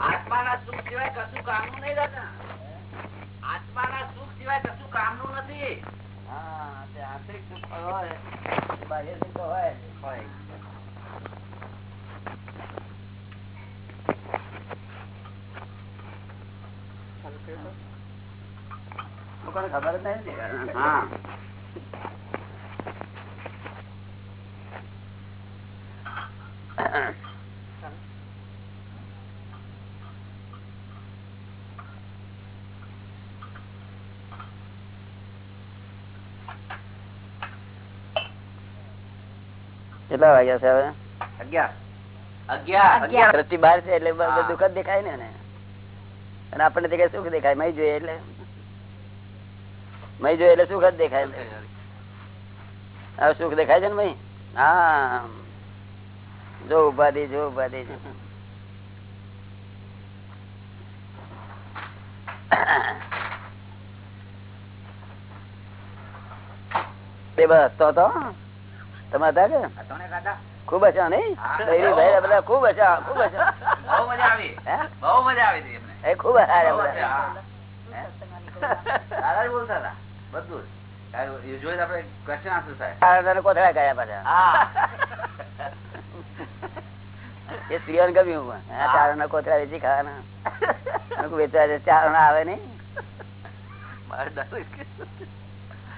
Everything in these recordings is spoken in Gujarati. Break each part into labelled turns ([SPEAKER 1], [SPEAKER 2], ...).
[SPEAKER 1] આત્માના સુખ સિવાય કશું કામનું નહીં દાદા. આત્માના સુખ સિવાય કશું કામનું નથી.
[SPEAKER 2] આંતરિક સુખ હોય બાહ્ય સુખ હોય. હોય. લોકોને ખબર જ નહીં.
[SPEAKER 1] હા.
[SPEAKER 2] કેટલા વાગ્યા છે હવે?
[SPEAKER 1] અગિયાર.
[SPEAKER 2] બહાર છે એટલે
[SPEAKER 1] હા.
[SPEAKER 2] દુઃખ જ દેખાય ને અને આપણને દેખાય સુખ દેખાય મય જોઈએ એટલે. મય જોઈએ એટલે સુખ જ દેખાય હવે સુખ દેખાય છે ને ભાઈ હા. જો ઉપાધિ જો ઉપાધિ બે બસ તો તો? તમે હતા કે ખૂબ હશા નહીં? ભાઈ બધા ખૂબ હશા ખૂબ હશા
[SPEAKER 1] બહુ મજા આવી. બહુ મજા આવી હતી
[SPEAKER 2] ખૂબ હશા
[SPEAKER 1] બોલતા હતા. બધું
[SPEAKER 2] કોથળા વેચી ખાવાના. ચારણા આવે નહીં.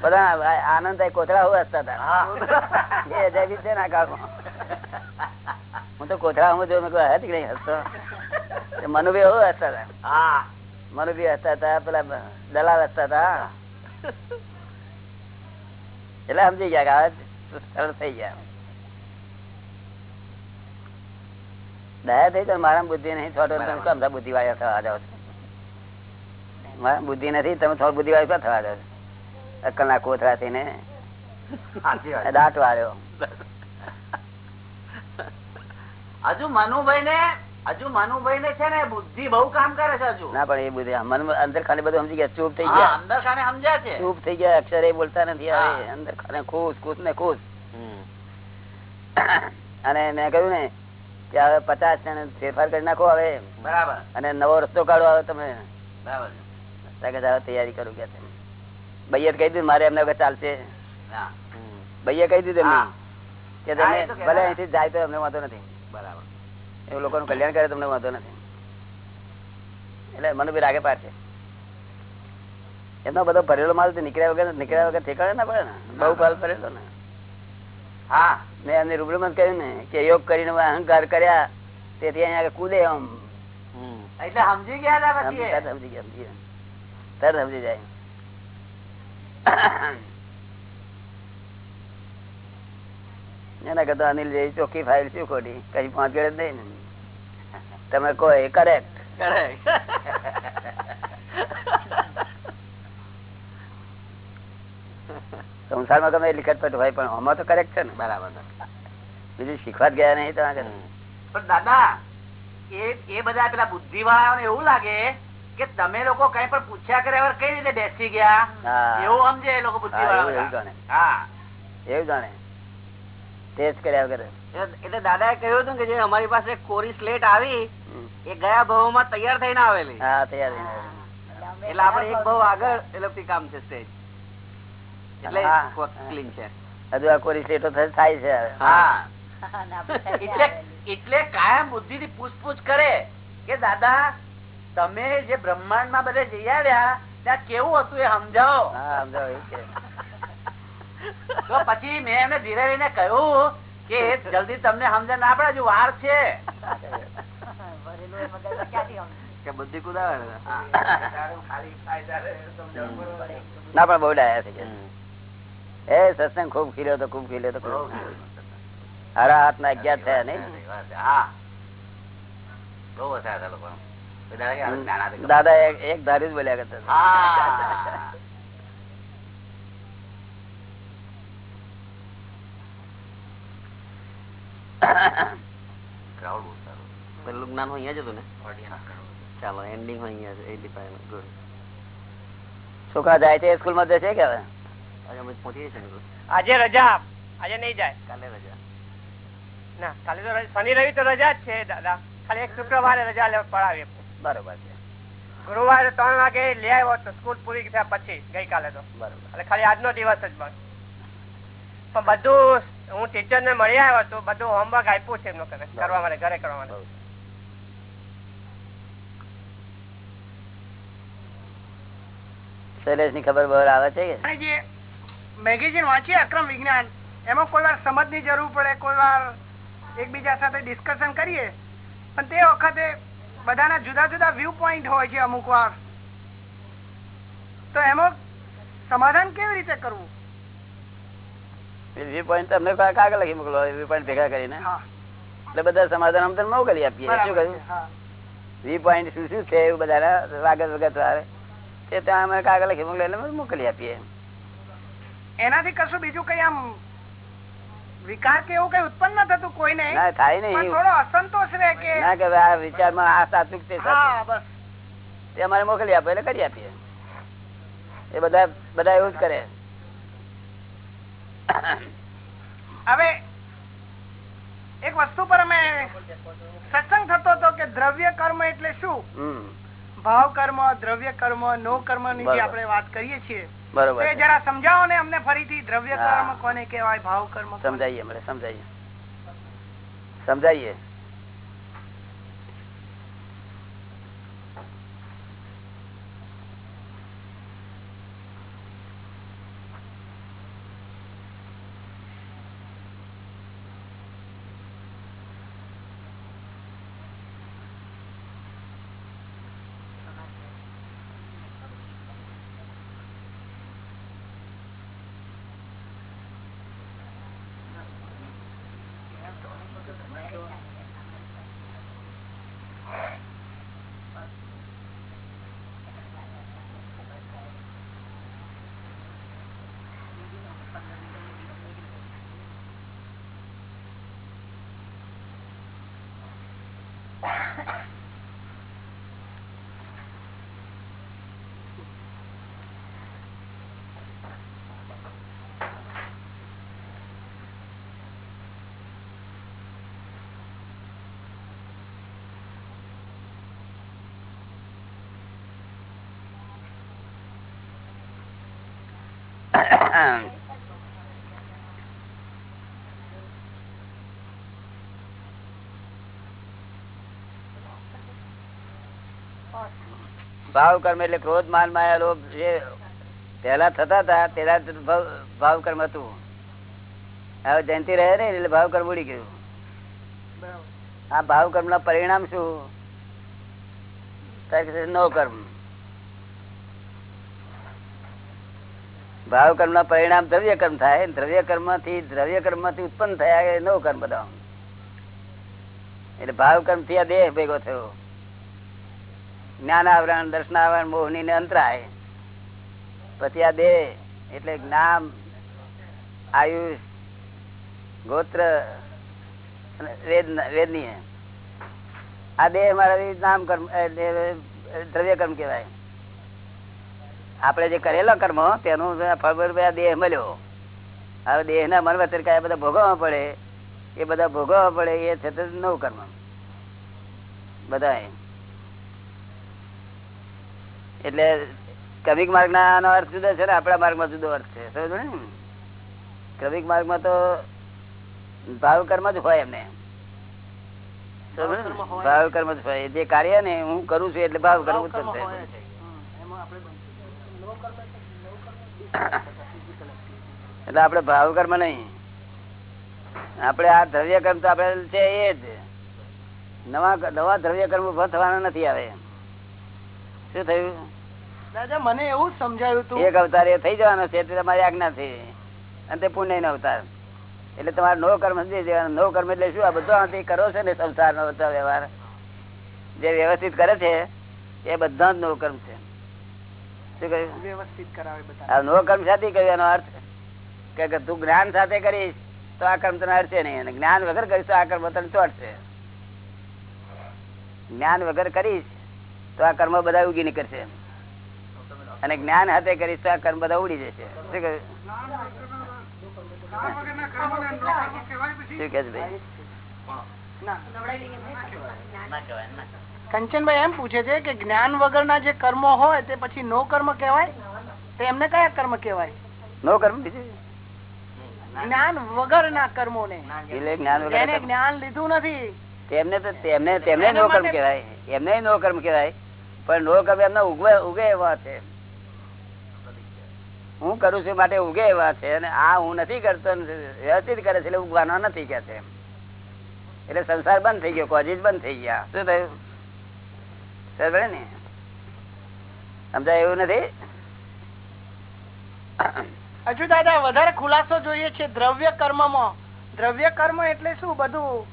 [SPEAKER 2] બધા આનંદ કોથળા હું હસતા હતા. છે ના કાળમાં. હું તો કોથળા હું જોઉં કહ્યું, હતી કે નહીં હસતો મનુભાઈ હું હસતા હતા. મનુભાઈ હસતા હતા પેલા દલાલ હસતા હતા. એટલે સમજી ગયા કે સરળ થઈ ગયા. દયા થઈ તો મારા બુદ્ધિ નહીં થોડો તમે. બુદ્ધિ વાળા થવા જાવ છો? મારા બુદ્ધિ નથી તમે થોડું બુદ્ધિ વાળા થવા જાવ છો? અક્કલ ના. કોતરા થઈને દાંત વાળ્યો.
[SPEAKER 1] હજુ મનુભાઈ ને હજુ મનુભાઈ ને છે ને બુદ્ધિ બહુ કામ કરે છે હજુ.
[SPEAKER 2] ના પણ એ બુદ્ધિ મન અંદર ખાલી બધું સમજી ગયા ચૂપ થઈ ગયા.
[SPEAKER 1] અંદર ખાને સમજ્યા છે.
[SPEAKER 2] ચૂપ થઈ ગયા અક્ષર એ બોલતા નથી
[SPEAKER 1] આવે
[SPEAKER 2] અંદર ખાને ખુશ ખુશ ને ખુશ. અને મેં કહ્યું ને કે હવે પચાસ જણ ફેરફાર કરી નાખો હવે.
[SPEAKER 1] બરાબર.
[SPEAKER 2] અને નવો રસ્તો કાઢો હવે તમે.
[SPEAKER 1] બરાબર.
[SPEAKER 2] તૈયારી કરું કે ભાઈએ કહી દીધું મારે એમને ચાલશે. ભાઈએ કહી દીધું એમને કે તમે. ભલે અહીંથી જાય તો એમને વાંધો નથી.
[SPEAKER 1] બરાબર.
[SPEAKER 2] એવું લોકોનું કલ્યાણ કરે તમને વાંધો નથી. એટલે મને બી રાગે પાડશે. એમનો બધો ભરેલો માલ નીકળ્યા વગર નીકળ્યા વગર ઠેકાણે ના પડે ને? બહુ માલ ભરેલો ને?
[SPEAKER 1] હા.
[SPEAKER 2] મેં એમને રૂબરૂમાં કહ્યું ને કે યોગ કરીને અહંકાર કર્યા તેથી અહીંયા કૂદે આમ.
[SPEAKER 1] એટલે સમજી ગયા
[SPEAKER 2] સમજી સમજી ગયા સમજી ગયા. તરત સમજી જાય. એના કરતા અનિલ જેવી ચોખ્ખી ફાઇલ શું ખોટી? કઈ પાંચ ગળે જ નહીં તમે કહો એ કરેક્ટ સંસારમાં ગમે લિખત પટ હોય પણ આમાં તો કરેક્ટ છે ને?
[SPEAKER 1] બરાબર
[SPEAKER 2] બીજું શીખવા ગયા નહીં તો આગળ
[SPEAKER 1] પણ દાદા એ એ બધા પેલા બુદ્ધિ વાળાઓને એવું લાગે કે તમે લોકો કઈ પણ પૂછ્યા કર્યા કઈ રીતે બેસી ગયા?
[SPEAKER 2] હા.
[SPEAKER 1] એવું સમજે એ લોકો બુદ્ધિ
[SPEAKER 2] હા, એવું- જાણે.
[SPEAKER 1] હા.
[SPEAKER 2] એવું જાણે. ટેસ્ટ કર્યા વગર.
[SPEAKER 3] એટલે દાદા એ કહ્યું હતું કે જે અમારી પાસે કોરી સ્લેટ આવી એ ગયા ભાવમાં તૈયાર થઈને આવેલી.
[SPEAKER 2] હા તૈયાર થઈને.
[SPEAKER 3] એટલે આપડે એક ભાવ આગળ કામ છે સ્ટેજ એટલે ક્લીન છે.
[SPEAKER 2] હજુ આ કોરી સ્લેટો થાય છે
[SPEAKER 1] હા. એટલે એટલે કાયમ બુદ્ધિ થી પૂછપૂછ કરે કે દાદા તમે જે બ્રહ્માંડમાં બધે જઈ આવ્યા ત્યાં કેવું હતું એ સમજાવો.
[SPEAKER 2] સમજાવો
[SPEAKER 1] તો પછી મેં એમને ધીરે રહીને કહ્યું કે જલ્દી તમને સમજણ ના પડે હજુ વાર છે.
[SPEAKER 3] બુદ્ધિ કુદાવે
[SPEAKER 2] ના પણ બહુ ડાયા થઈ ગયા. એ સત્સંગ ખૂબ ખીલ્યો તો ખૂબ ખીલ્યો તો ખૂબ હારા હાથ ના અગિયાર થયા નહીં?
[SPEAKER 1] હા. બહુ વધારે લોકો. દાદા
[SPEAKER 2] એક ધારી જ બોલ્યા કરતા હતા.
[SPEAKER 1] હા. Crowd બહુ સારું.
[SPEAKER 3] પેલું જ્ઞાન અહીંયા જ હતું ને? ચાલો એન્ડિંગ અહીંયા જ એટી ફાઈવ ગુડ
[SPEAKER 2] છોકરા જાય છે સ્કૂલમાં જશે કે હવે?
[SPEAKER 3] આજે
[SPEAKER 4] રજા આજે નહીં જાય.
[SPEAKER 3] કાલે રજા.
[SPEAKER 4] ના કાલે તો શનિ રવિ તો રજા જ છે દાદા. ખાલી એક શુક્રવારે રજા લેવા પડાવી
[SPEAKER 2] બરોબર છે.
[SPEAKER 4] ગુરુવારે ત્રણ વાગે લઈ આવ્યો હતો સ્કૂલ પૂરી થયા પછી ગઈકાલે તો.
[SPEAKER 2] બરોબર.
[SPEAKER 4] એટલે ખાલી આજનો દિવસ જ બસ. પણ બધું હું ટીચર ને મળી આવ્યો હતો બધું હોમવર્ક આપ્યું છે એમનું કરવા માટે ઘરે કરવા માટે.
[SPEAKER 2] શૈલેષની ખબર બહાર આવે છે
[SPEAKER 5] જે મેગેઝિન વાંચીએ અક્રમ વિજ્ઞાન એમાં કોઈ વાર સમજની જરૂર પડે કોઈ વાર એકબીજા સાથે ડિસ્કશન કરીએ પણ તે વખતે બધાના જુદા જુદા વ્યૂ પોઈન્ટ હોય છે અમુક વાર. તો એમાં સમાધાન કેવી રીતે કરવું?
[SPEAKER 2] વ્યૂ પોઈન્ટ તમને કાગળ લખી મોકલો? વ્યૂ પોઈન્ટ ભેગા કરીને. એટલે બધા સમાધાન અમે તમને મોકલી આપીએ. શું કહ્યું?
[SPEAKER 5] હા.
[SPEAKER 2] વ્યૂ પોઈન્ટ શું શું છે એવું બધા વાગત વગત વાળે તે ત્યાં અમે કાગળ લખી મોકલે એટલે મોકલી આપીએ
[SPEAKER 5] એનાથી કશું બીજું કઈ આમ વિકાર કે એવું કઈ ઉત્પન્ન થતું કોઈને?
[SPEAKER 2] ના થાય નહીં.
[SPEAKER 5] થોડો અસંતોષ રહે કે
[SPEAKER 2] ના કે આ વિચારમાં આ સાચું તે
[SPEAKER 5] હા બસ.
[SPEAKER 2] તે અમારે મોકલી આપે એટલે કરી આપીએ. એ બધા બધા એવું જ કરે.
[SPEAKER 5] હવે એક વસ્તુ પર અમે સત્સંગ થતો હતો કે દ્રવ્ય કર્મ એટલે શું? ભાવ કર્મ દ્રવ્ય કર્મ નો કર્મની જે આપણે વાત કરીએ છીએ
[SPEAKER 2] બરોબર.
[SPEAKER 5] જરા સમજાવો ને અમને ફરીથી દ્રવ્ય કર્મ કોને કહેવાય ભાવ કર્મ?
[SPEAKER 2] સમજાઈએ મળે સમજાઈએ સમજાઈએ ભાવ કર્મ એટલે ક્રોધ માન માયા લોભ જે પેલા થતા હતા પેલા ભાવ- કર્મ હતું. હવે જયંતિ રહે ને એટલે ભાવ કર્મ ઉડી ગયું. આ ભાવ કર્મ ના પરિણામ શું? ત્યારે કે નો કર્મ ભાવ કર્મ ના પરિણામ દ્રવ્ય કર્મ થાય દ્રવ્ય કર્મથી દ્રવ્ય કર્મથી ઉત્પન્ન થયા નવ કર્મ બધા એટલે ભાવ કર્મથી આ દેહ ભેગો થયો. જ્ઞાન આવરણ દર્શન આવરણ મોહની ને અંતરાય. પછી આ દેહ, એટલે જ્ઞાન, આયુષ, ગોત્ર વેદનીય. આ દેહ મારા નામ કર્મ દ્રવ્ય કર્મ કહેવાય. આપણે જે કરેલા કર્મ તેનું ફળ દેહ મળ્યો. હવે દેહ ના મન વચર કયા બધા ભોગવવા પડે એ બધા ભોગવવા પડે એ છે તો નવ કર્મ. બધા એટલે ક્રમિક માર્ગ ના અર્થ જુદો છે ને આપણા માર્ગમાં જુદો અર્થ છે. સમજો ને? ક્રમિક માર્ગમાં તો ભાવ કર્મ જ હોય એમને. ભાવ કર્મ જ હોય. જે કાર્ય ને હું કરું છું એટલે ભાવ કર્મ જ. થાય એટલે આપડે ભાવ કર્મ નહીં. આપડે આ દ્રવ્ય કર્મ તો આપડે છે એ જ. નવા નવા દ્રવ્ય કર્મ ઊભા થવાના નથી આવે શું થયું?
[SPEAKER 5] દાદા મને એવું સમજાયું હતું
[SPEAKER 2] એક અવતાર એ થઈ જવાનો છે તે તમારી આજ્ઞા છે. અને તે પુણ્ય નો અવતાર. એટલે તમારે નવ કર્મ સમજી દેવાનો. કર્મ એટલે શું? આ બધો કરો છો ને સંસાર નો વ્યવહાર. જે વ્યવસ્થિત કરે છે એ બધા જ નવકર્મ છે. તું જ્ઞાન સાથે કરીશ તો આ કર્મ તને અડશે નહીં. અને જ્ઞાન વગર કરીશ તો આ કર્મ તને ચોટશે. જ્ઞાન વગર કરીશ તો આ કર્મ બધા ઉગી નીકળશે. અને જ્ઞાન હાથે કરીશ તો આ કર્મ બધા ઉડી જશે. શું કહ્યું? શું કે ભાઈ?
[SPEAKER 5] કંચનભાઈ એમ પૂછે છે કે જ્ઞાન વગરના જે કર્મો હોય તે પછી નો કર્મ કહેવાય? તો એમને કયા કર્મ કહેવાય?
[SPEAKER 2] નો કર્મ
[SPEAKER 5] જ્ઞાન વગરના કર્મો ને
[SPEAKER 2] એટલે જ્ઞાન વગર
[SPEAKER 5] જેને
[SPEAKER 2] કર્મ.
[SPEAKER 5] જ્ઞાન લીધું નથી.
[SPEAKER 2] તેમને તો તેમને તેમને નો કર્મ
[SPEAKER 5] માટે-
[SPEAKER 2] કહેવાય. એમને નો કર્મ કહેવાય. પણ નો કર્મ એમના ઉગવે ઉગે એવા છે. હું કરું છું માટે ઉગે એવા છે અને આ હું નથી કરતો વ્યવસ્થિત કરે છે એટલે ઉગવાનો નથી કે છે એટલે સંસાર બંધ થઈ ગયો કોજીજ બંધ થઈ ગયા. શું થયું? ને? સમજાય એવું નથી?
[SPEAKER 5] હજુ દાદા વધારે ખુલાસો જોઈએ છે દ્રવ્ય કર્મમાં. દ્રવ્ય કર્મ એટલે શું? બધું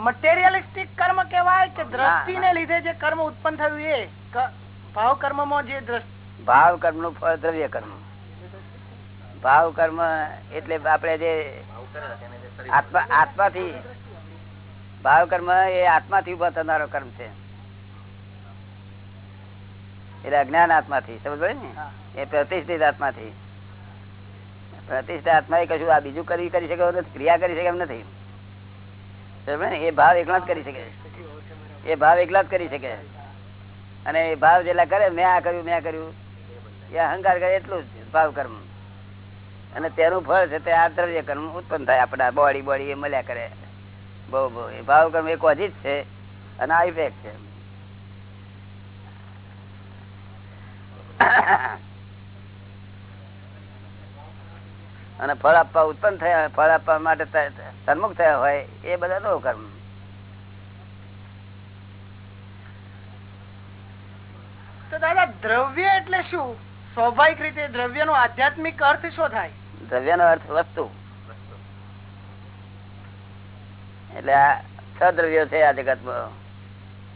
[SPEAKER 5] મટીરિયલિસ્ટિક કર્મ કેવાય કે દ્રષ્ટિને લીધે જે કર્મ ઉત્પન્ન થયું એ. ભાવ કર્મમાં જે દ્રષ્ટિ
[SPEAKER 2] ભાવ કર્મનું ફળ દ્રવ્ય કર્મ. ભાવ કર્મ એટલે આપણે જે આત્મા આત્માથી ભાવ કર્મ એ આત્માથી ઊભા થનારો કર્મ છે. એટલે અજ્ઞાન આત્માથી સમજ પડે ને એ પ્રતિષ્ઠિત આત્માથી. પ્રતિષ્ઠા આત્મા એ કશું આ બીજું કરી કરી શકે નથી ક્રિયા કરી શકે એમ નથી. સમજ ને? એ ભાવ એકલા જ કરી શકે. એ ભાવ એકલા જ કરી શકે. અને એ ભાવ જેટલા કરે મેં આ કર્યું મેં કર્યું એ અહંકાર કરે એટલું જ ભાવ કર્મ. અને તેનું ફળ છે તે આ દ્રવ્ય કર્મ ઉત્પન્ન થાય. આપણા બોડી બોડી એ મળ્યા કરે. બહુ બહુ. એ ભાવ કર્મ એક જ છે અને આ ઇફેક્ટ છે. અને ફળ આપવા ઉત્પન્ન થયા ફળ આપવા માટે સન્મુખ થયા હોય એ બધા નો કર્મ.
[SPEAKER 5] તો દાદા દ્રવ્ય એટલે શું? સ્વાભાવિક રીતે દ્રવ્ય નો આધ્યાત્મિક અર્થ શું થાય?
[SPEAKER 2] દ્રવ્ય નો અર્થ વસ્તુ. એટલે આ છ દ્રવ્યો છે આ જગત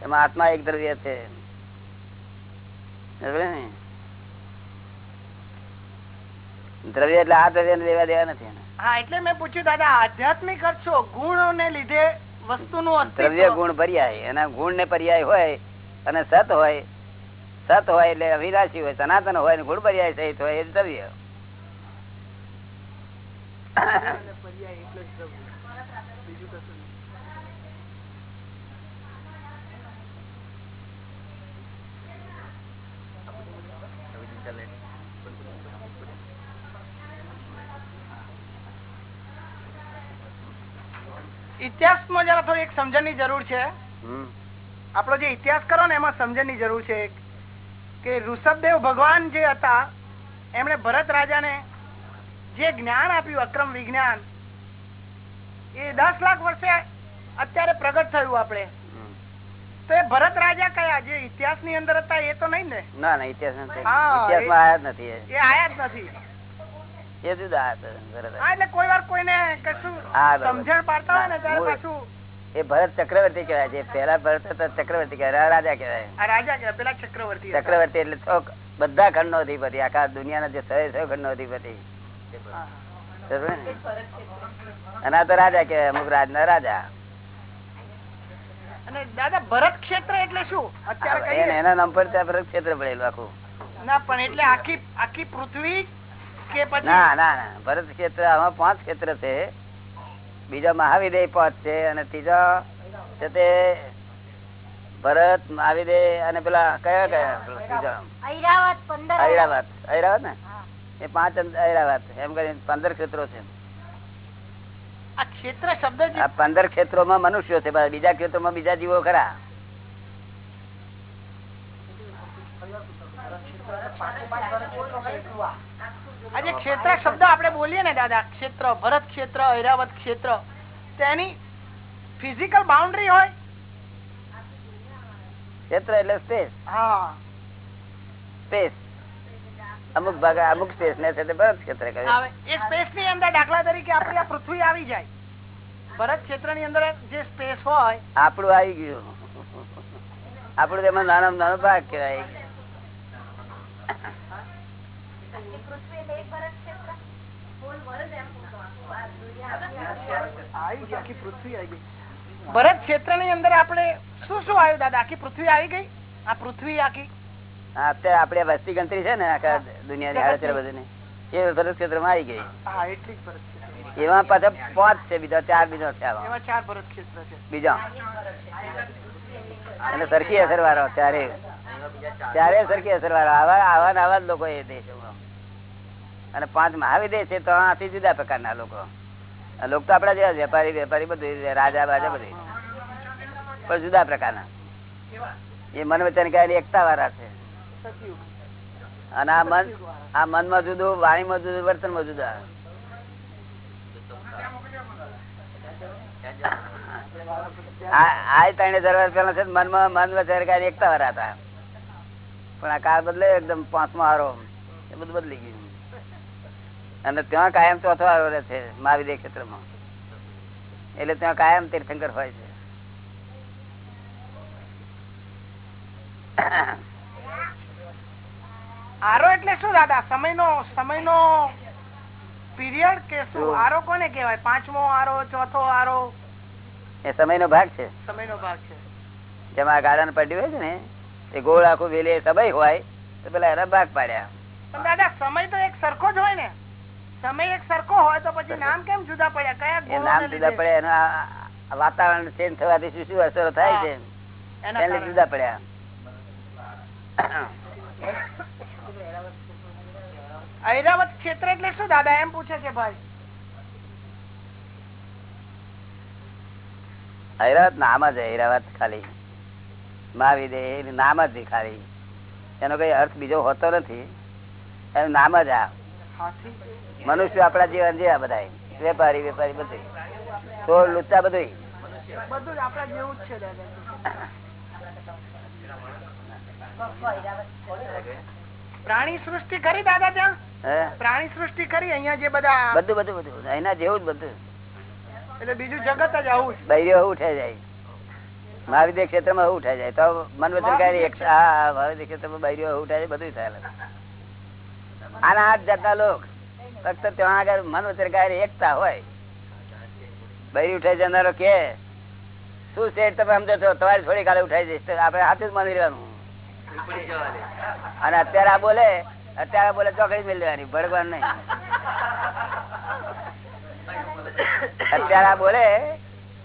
[SPEAKER 2] તેમાં આત્મા એક દ્રવ્ય છે. ને? દ્રવ્ય એટલે આ દ્રવ્ય લેવા દેવા નથી
[SPEAKER 5] હા એટલે મેં પૂછ્યું દાદા આધ્યાત્મિક અર્થો ગુણ ને લીધે વસ્તુનું
[SPEAKER 2] દ્રવ્ય ગુણ પર્યાય. એના ગુણ ને પર્યાય હોય અને સત હોય સત હોય એટલે અવિનાશી હોય સનાતન હોય ગુણ પર્યાય સહિત હોય એ દ્રવ્ય.
[SPEAKER 5] ઇતિહાસમાં જરા થોડી એક સમજણની જરૂર છે. આપણો જે ઇતિહાસ કરો ને એમાં સમજણની જરૂર છે કે ઋષભદેવ ભગવાન જે હતા એમણે ભરત રાજાને જે જ્ઞાન આપ્યું અક્રમ વિજ્ઞાન એ દસ લાખ વર્ષે અત્યારે પ્રગટ થયું આપણે તો એ ભરત રાજા કયા જે ઇતિહાસની અંદર હતા એ તો નહીં ને
[SPEAKER 2] ના ના ઇતિહાસ નથી. ઇતિહાસમાં આયા જ નથી એ.
[SPEAKER 5] એ આયા જ નથી
[SPEAKER 2] એ જુદા હતા, બરાબર.
[SPEAKER 5] હા એટલે કોઈ વાર કોઈને કશું સમજણ પાડતા હોય ને ત્યારે પાછું
[SPEAKER 2] એ ભરત ચક્રવર્તી કહેવાય છે પેલા ભરત ચક્રવર્તી કહેવાય રાજા કહેવાય.
[SPEAKER 5] રાજા પેલા ચક્રવર્તી
[SPEAKER 2] ચક્રવર્તી એટલે છ બધા ખંડ નો અધિપતિ આખા દુનિયાના જે સો સો ખંડ નો? અધિપતિ. અને આ તો રાજા કહેવાય અમુક રાજા.
[SPEAKER 5] અને દાદા ભરત ક્ષેત્ર એટલે શું? અત્યારે
[SPEAKER 2] એના નામ પર ત્યાં ભરત ક્ષેત્ર પડેલું આખું.
[SPEAKER 5] ના પણ એટલે આખી આખી પૃથ્વી કે પછી?
[SPEAKER 2] ના ના ના. ભરત ક્ષેત્ર આમાં પાંચ ક્ષેત્ર છે. બીજો મહાવિદય પાંચ છે અને ત્રીજો છે તે ભરત મહાવિદય અને પેલા કયા કયા? ત્રીજો.
[SPEAKER 6] ઐરાવત પંદર
[SPEAKER 2] ઐરાવત. ને? એ પાંચ ઐરાવત. એમ કરીને પંદર ક્ષેત્રો છે.
[SPEAKER 5] પંદર ક્ષેત્રો
[SPEAKER 2] માં મનુષ્યો છે. બીજા ક્ષેત્રો માં બીજા જીવો ખરા.
[SPEAKER 5] આ જે ક્ષેત્ર શબ્દ આપણે બોલીએ ને દાદા ક્ષેત્ર ભરત ક્ષેત્ર ઐરાવત ક્ષેત્ર તેની ફિઝિકલ બાઉન્ડ્રી હોય.
[SPEAKER 2] ક્ષેત્ર એટલે સ્પેસ
[SPEAKER 5] હા.
[SPEAKER 2] સ્પેસ અમુક ભાગ અમુક સ્પેસ ને છે ભરત ક્ષેત્ર કહે
[SPEAKER 5] એ સ્પેસની અંદર દાખલા તરીકે આપણી આ પૃથ્વી આવી જાય. ભરત ક્ષેત્રની અંદર જે સ્પેસ હોય
[SPEAKER 2] આપણું આવી ગયું. આપણું તેમાં નાનો નાનો ભાગ કહેવાય
[SPEAKER 6] પૃથ્વી એટલે એક ભરત ક્ષેત્ર હોલ વર્લ્ડ એમ
[SPEAKER 5] આવી ગઈ આખી પૃથ્વી આવી ગઈ ભરત ક્ષેત્રની અંદર આપણે શું શું આવ્યું દાદા? આખી પૃથ્વી આવી ગઈ? આ પૃથ્વી આખી?
[SPEAKER 2] અત્યારે આપડે વસ્તી ગણતરી છે ને આખા દુનિયાની બધીની. એ ભરત ક્ષેત્રમાં આવી ગઈ.
[SPEAKER 5] ક્ષેત્ર
[SPEAKER 2] એમાં પાછા પાંચ છે બીજા ચાર બીજો
[SPEAKER 5] ક્ષેત્ર
[SPEAKER 2] બીજા. અને સરખી અસર વાળો ત્યારે ત્યારે સરખી અસર વાળો આવા આવા આવા જ લોકો એ દેશોમાં. અને પાંચ મહાવિદેશ છે તો આથી જુદા પ્રકારના લોકો. લોકો તો આપડા જેવા વેપારી વેપારી બધું રાજા, બાજા બધું. પણ જુદા પ્રકારના. એ મન વચન કહેવાની એકતા વાળા છે. અને આ મન, આ મનમાં જુદું, વાણીમાં જુદું, વર્તનમાં જુદા. આ ત્રણે હજાર પેલા છે મનમાં મન વચન એકતા વાળા હતા. પણ આ કાળ બદલે એકદમ પાંચમો હારો. એ બધું બદલી ગયું. અને ત્યાં કાયમ ચોથો આવ્યો રહે છે મહાવિદ્ય ક્ષેત્રમાં. એટલે ત્યાં કાયમ તીર્થંકર હોય છે.
[SPEAKER 5] આરો એટલે શું દાદા? સમયનો સમયનો પીરિયડ કે શું?
[SPEAKER 2] શું?
[SPEAKER 5] આરો કોને કહેવાય? પાંચમો આરો ચોથો આરો?
[SPEAKER 2] એ સમયનો ભાગ છે.
[SPEAKER 5] સમયનો ભાગ છે.
[SPEAKER 2] જેમાં ગાળાને પડ્યું હોય છે ને તે ગોળ આખું વેલી સમય હોય તો પેલા એના ભાગ પાડ્યા.
[SPEAKER 5] પણ દાદા સમય તો એક સરખો જ હોય ને. સમય એક સરખો હોય તો પછી નામ કેમ જુદા પડ્યા? કયા
[SPEAKER 2] નામ જુદા પડ્યા એનું વાતાવરણ ચેન્જ થવાથી શું શું અસરો થાય છે?
[SPEAKER 5] એને
[SPEAKER 2] જુદા પડ્યા.
[SPEAKER 5] ઐરાવત ક્ષેત્ર એટલે શું દાદા? એમ પૂછે છે ભાઈ.
[SPEAKER 2] ઐરાવત નામ જ ઐરાવત ખાલી. મહાવિદે એનું નામ જ ખાલી. એનો કઈ અર્થ બીજો હોતો નથી. એનું નામ જ આ. મનુષ્ય આપણા જીવન જેવા બધા વેપારી વેપારી બધું. તો લુચ્ચા બધું
[SPEAKER 5] જેવું જ છે પ્રાણી સૃષ્ટિ કરી દાદા ત્યાં? પ્રાણી સૃષ્ટિ કરી અહીંયા જે બધા
[SPEAKER 2] બધું બધું બધું. એના જેવું જ બધું.
[SPEAKER 5] એટલે બીજું જગત જ આવું
[SPEAKER 2] બૈરીઓ જાય. મહાવિદ્ય ક્ષેત્રમાં શું ઉઠાઈ જાય. તો મન વચન મહાવિદ્ય ક્ષેત્રમાં બૈરીઓ શું ઉઠાય બધું થાય. આના આઠ જાતના લોક. ફક્ત ત્યાં આગળ મન કાર્ય એકતા હોય. બૈરી ઉઠાઈ જનારો કે, શું છે તમે સમજો છો? તમારે થોડી કાલે ઉઠાઈ જઈશ. આપડે હાથું જ માની લેવાનું અને અત્યારે આ બોલે, અત્યારે બોલે ચોકડી મેળ લેવાની ભડકવાનું નહીં. અત્યારે આ બોલે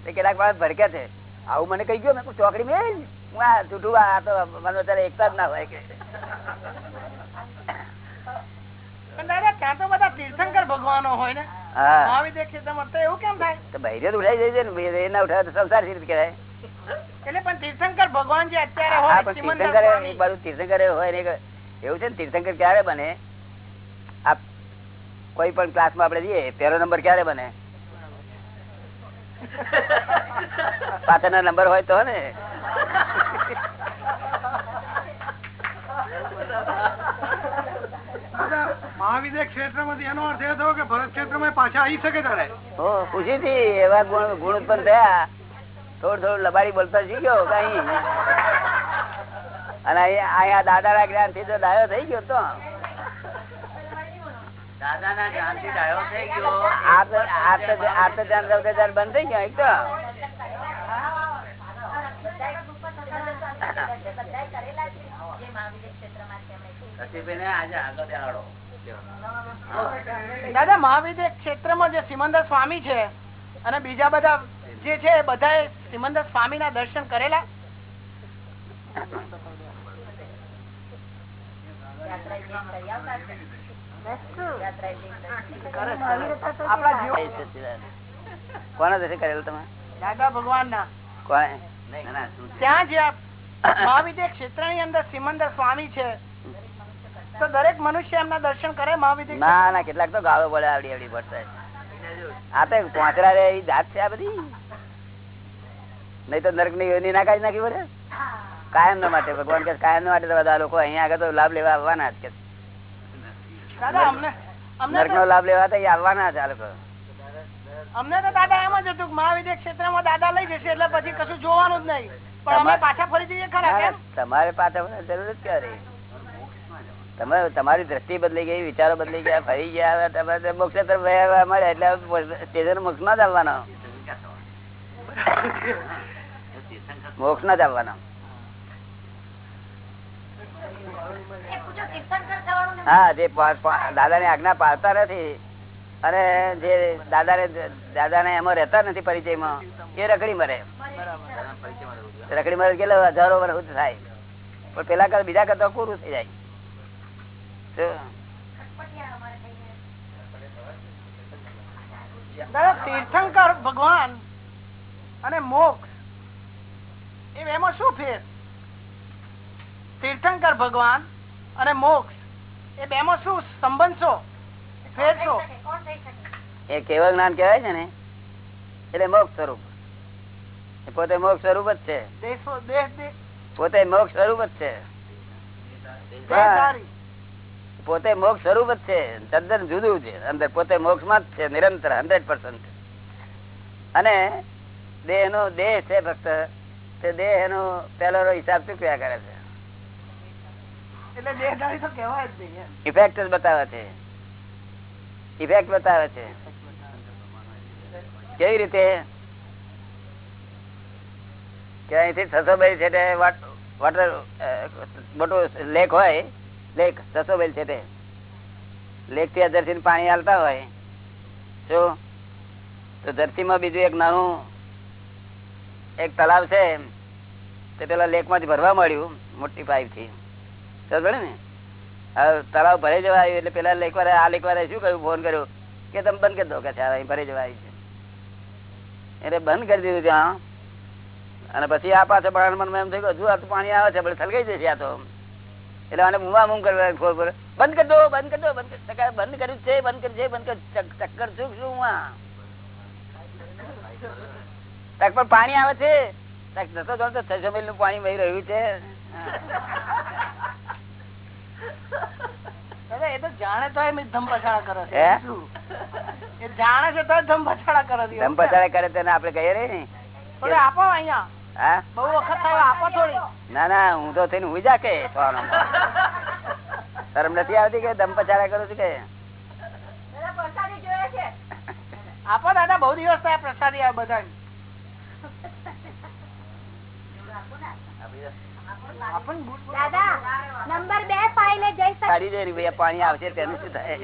[SPEAKER 2] કેટલાક માણસ ભડકે છે. આવું મને કહી ગયો, મેં ચોકડી મેળ હું આ છૂટું આ તો મને અત્યારે એકતા જ ના હોય કે.
[SPEAKER 5] પણ દાદા ત્યાં તો બધા તીર્થંકર ભગવાનો હોય ને. તો એવું કેમ થાય?
[SPEAKER 2] તો ઉઠાઈ જાય છે ને એ ઉઠાવે તો સંસાર સિદ્ધ કહેવાય.
[SPEAKER 5] એટલે પણ તીર્થંકર ભગવાન જે અત્યારે હોય
[SPEAKER 2] તીર્થંકર એક બાજુ તીર્થંકર હોય ને એવું છે ને તીર્થંકર ક્યારે બને? આ કોઈ પણ ક્લાસમાં આપણે જઈએ પહેલો નંબર ક્યારે બને? પાછળના નંબર હોય તો ને.
[SPEAKER 5] મહાવિદ્ય ક્ષેત્રમાંથી એનો અર્થ એ થયો કે ભરત ક્ષેત્રમાં પાછા આવી શકે તારે.
[SPEAKER 2] ખુશી થી એવા ગુણ ગુણ ઉત્પન્ન થયા. થોડું થોડું લબાડી બોલતા શીખ્યો કઈ. અને અહીંયા અહીંયા દાદાના જ્ઞાનથી તો ડાયો થઈ ગયો તો.
[SPEAKER 1] દાદાના જ્ઞાનથી ડાયો થઈ ગયો.
[SPEAKER 2] આ તો આ તો આ તો ધ્યાન રવતે ધ્યાન બંધ થઈ ગયો એક તો.
[SPEAKER 1] સતીભાઈને આજે આગળ.
[SPEAKER 5] દાદા મહાવિદ્ય ક્ષેત્રમાં જે સિમંદર સ્વામી છે અને બીજા બધા જે છે એ બધા સિમંદર સ્વામી ના દર્શન કરેલા? આપણા
[SPEAKER 2] દર્શન કરેલું તમે?
[SPEAKER 5] દાદા ભગવાન ના
[SPEAKER 2] કોને
[SPEAKER 1] ના, ના, શું છે?
[SPEAKER 5] ત્યાં જે આ મહાવિદ્ય ક્ષેત્રની અંદર સિમંદર સ્વામી છે તો દરેક મનુષ્ય એમના દર્શન કરે મહાવિદ્ય
[SPEAKER 2] ના ના કેટલાક તો ગાળો પડે આવડી આવડી પડશે. આ તો પોંચરા રે જાત છે આ બધી. નહીં તો નરકની યોની ના કાઢી નાખી પડે? કાયમ ના માટે ભગવાન કે કાયમ ના માટે તો બધા લોકો અહીંયા આગળ તો લાભ લેવા આવવાના જ કે નરક નો લાભ લેવા તો આવવાના જ આ લોકો.
[SPEAKER 5] અમને તો દાદા એમ જ હતું મહાવિદ્ય ક્ષેત્ર ક્ષેત્રમાં દાદા લઈ જશે એટલે પછી કશું જોવાનું જ નહીં. પણ અમે પાછા ફરી જઈએ ખરા
[SPEAKER 2] તમારે પાછા જરૂર જ ક્યારે? તમે તમારી દ્રષ્ટિ બદલી ગઈ, વિચારો બદલી ગયા, ફરી ગયા તમે મોક્ષ મળે એટલે સ્ટેશન મોક્ષમાં જ આવવાનો. મોક્ષ ના જ આવવાનો. હા, જે દાદા ની આજ્ઞા પાડતા નથી, અને જે દાદા ને દાદા ને એમાં રહેતા નથી પરિચયમાં, એ રખડી મરે. રખડી મરે કેટલા હજારો વર્ષ થાય. પણ પેલા કરતા બીજા કરતા કોરું થઈ જાય?
[SPEAKER 5] દાદા તીર્થંકર ભગવાન અને મોક્ષ એમાં શું ફેર? તીર્થંકર ભગવાન અને મોક્ષ એ બેમાં શું સંબંધ છો? ફેર છો?
[SPEAKER 2] એ કેવળ જ્ઞાન કહેવાય છે ને એટલે મોક્ષ સ્વરૂપ. એ પોતે મોક્ષ સ્વરૂપ જ છે. પોતે મોક્ષ સ્વરૂપ જ છે. પોતે મોક્ષ સ્વરૂપ જ છે. તદ્દન જુદું છે. અંદર પોતે મોક્ષમાં જ છે. નિરંતર હંડ્રેડ પર્સન્ટ. અને દેહ નો દેહ છે ફક્ત તે દેહ એનો પેલો હિસાબ ચૂકવ્યા કરે છે. ઇફેક્ટ જ બતાવે છે. ઇફેક્ટ બતાવે છે. કેવી રીતે? કે અહીંથી છસો બેલ છે વોટર મોટું લેક હોય. લેક છસો બેલ છે તે. લેકથી જર્સી પાણી હાલતા હોય. શું? તો જર્સીમાં બીજું એક નાનું એક તલાવ છે તે પેલા લેકમાંથી ભરવા મળ્યું મોટી પાઇપથી ને? હવે તળાવ ભરાઈ જવા આવ્યું એટલે પેલા લેક વાળા આ લેક વાળા શું કહ્યું ફોન કર્યો કે તમે બંધ કરી દો. કે છે ભરાઈ જવા આવી છે. એટલે બંધ કરી દીધું ત્યાં. અને પછી આ પાછળ બાળ એમ થયું હજુ આ પાણી આવે છે, પણ સલગાઈ જશે આ તો. એટલે આને મુવા મુમ કરવા બંધ કરી દો બંધ કરી દો બંધ કરી બંધ કર્યું છે બંધ કરી છે બંધ કર ચક્કર છું શું હું તક પર પાણી આવે છે. તક જતો જતો છસો મિલનું પાણી વહી રહ્યું છે.
[SPEAKER 5] એ તો જાણે તો ધમ પછાડા કરે છે. એ જાણે છે તો ધમ પછાડા કરે
[SPEAKER 2] ધમ પછાડા કરે તેને આપડે કહીએ રે ને
[SPEAKER 5] આપો અહીંયા. બહુ વખત થયો આપો થોડી.
[SPEAKER 2] ના ના હું તો થઈને ઉજા કે શરમ નથી આવતી કે દમ પચારા કરું છું કે?
[SPEAKER 5] આપો દાદા બહુ દિવસ થયા પ્રસાદી આ બધા
[SPEAKER 2] પાણી આવશે તેનું શું થાય?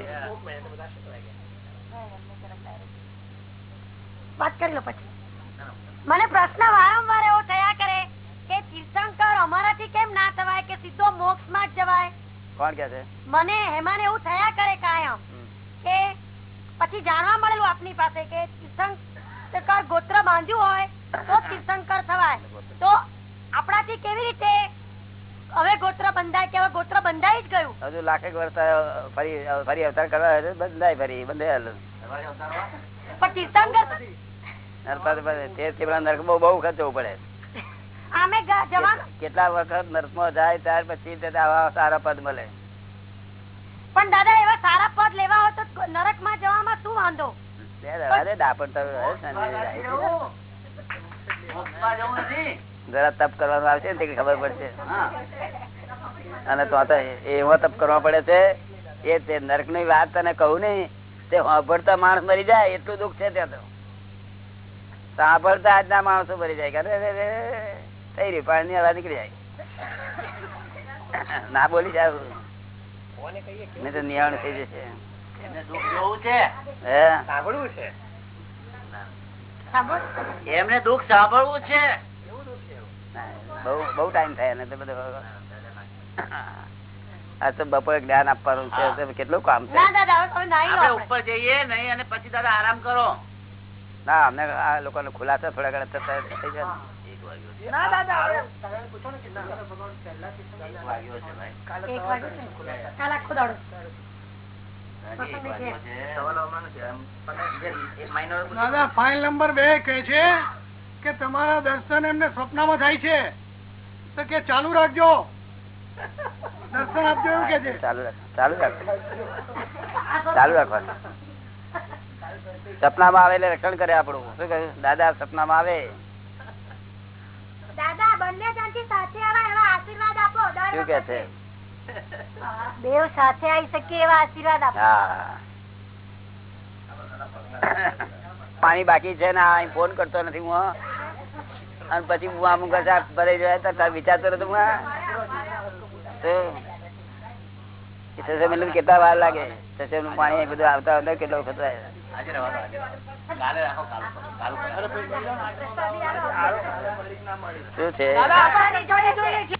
[SPEAKER 6] વાત કરી લો પછી. મને પ્રશ્ન વારંવાર એવો થયા કરે કે તીર્થંકર અમારાથી કેમ ના થવાય કે સીધો મોક્ષમાં જવાય?
[SPEAKER 2] કોણ કે છે?
[SPEAKER 6] મને એમાં એવું થયા કરે કાયમ કે પછી જાણવા મળેલું આપની પાસે કે તીર્થંકર ગોત્ર બાંધ્યું હોય તો તીર્થંકર થવાય. તો આપણાથી કેવી રીતે હવે ગોત્ર બંધાય કે હવે ગોત્ર બંધાઈ જ ગયું?
[SPEAKER 2] હજુ લાખેક વર્ષ ફરી ફરી અવતાર કરવા બંધાય ફરી બંધાય.
[SPEAKER 6] પણ તીર્થંકર
[SPEAKER 2] નર્ક બહુ બહુ ખર્ચવું પડે.
[SPEAKER 6] આમે ગ- જવાનું?
[SPEAKER 2] કેટલા વખત નર્કમાં જાય ત્યાર પછી સારા પદ મળે.
[SPEAKER 6] પણ દાદા એવા સારા પદ લેવા હોય તો નરકમાં જવામાં શું વાંધો?
[SPEAKER 2] જરા તપ કરવાનું આવશે ને ખબર પડશે. અને તો તો એવો તપ કરવા પડે છે એ તે નરકની વાત તને કહું નઈ તે સાંભળતા માણસ મરી જાય એટલું દુઃખ છે ત્યાં તો. સાંભળતા આજના માણસો ભરી જાય કે અરે રે રે, થઈ રહ્યું પાણી હવા નીકળી જાય. ના બોલી જાય નહીં તો નિયાણ થઈ જશે.
[SPEAKER 1] એમને દુઃખ જોવું છે?
[SPEAKER 2] હે?
[SPEAKER 4] સાંભળવું છે?
[SPEAKER 1] એમને દુઃખ સાંભળવું છે?
[SPEAKER 2] બહુ બહુ ટાઈમ થાય ને તો આ તો બપોરે જ્ઞાન આપવાનું છે. કેટલું કામ છે?
[SPEAKER 6] ના દાદા હવે તમે નાઈ લો
[SPEAKER 1] આપણે
[SPEAKER 6] આપણે.
[SPEAKER 1] ઉપર જઈએ નહીં અને પછી દાદા આરામ કરો.
[SPEAKER 2] ના અમને આ લોકોને ખુલાસા થોડા ઘણા થતા થઈ જાય
[SPEAKER 5] દાદા હવે
[SPEAKER 1] વાગ્યો છે ભાઈ.
[SPEAKER 6] એક વાગ્યું છે. કાલ આખો દાડો.
[SPEAKER 1] હજી એક વાગ્યો છે.
[SPEAKER 5] દાદા ફાઇલ નંબર બે કહે છે કે તમારા દર્શન એમને સ્વપ્નમાં થાય છે. તો કે ચાલુ રાખજો. દર્શન આપજો એવું કે છે.
[SPEAKER 2] ચાલુ રાખ ચાલુ રાખજો ચાલુ રાખવાનું. સપનામાં આવે એટલે રક્ષણ કરે આપણું. શું કહ્યું દાદા સપનામાં આવે.
[SPEAKER 6] આવે
[SPEAKER 2] શું કે છે.
[SPEAKER 6] સાથે શકીએ એવા આશીર્વાદ
[SPEAKER 2] પાણી બાકી છે ને આ ફોન કરતો નથી હું અને પછી હું અમુક ભરાઈ જાય તો વિચારતો નથી હું મિલન કેટલા વાર લાગે? સસરનું પાણી બધું આવતા આવતા કેટલો વખત શું
[SPEAKER 1] આજે રહેવા દો, આજે રહેવા દો. કાલે રાખો કાલ કરો, કાલ કરો.
[SPEAKER 2] શું છે
[SPEAKER 7] આપણાની જોડે જોડે જ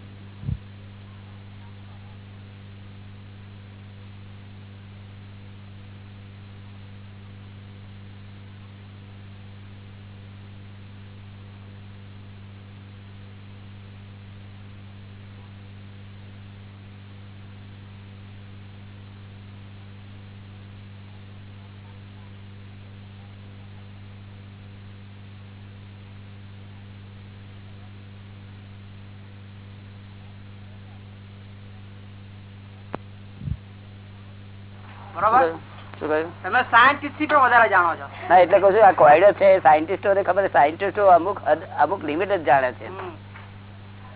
[SPEAKER 4] બરોબર
[SPEAKER 2] શું કહ્યું
[SPEAKER 4] તમે સાયન્ટિસ્ટ પણ વધારે જાણો છો.
[SPEAKER 2] ના એટલે કહું છું આ કોયડો છે સાયન્ટિસ્ટો ખબર સાયન્ટિસ્ટો અમુક અમુક લિમિટ જ જાણે છે.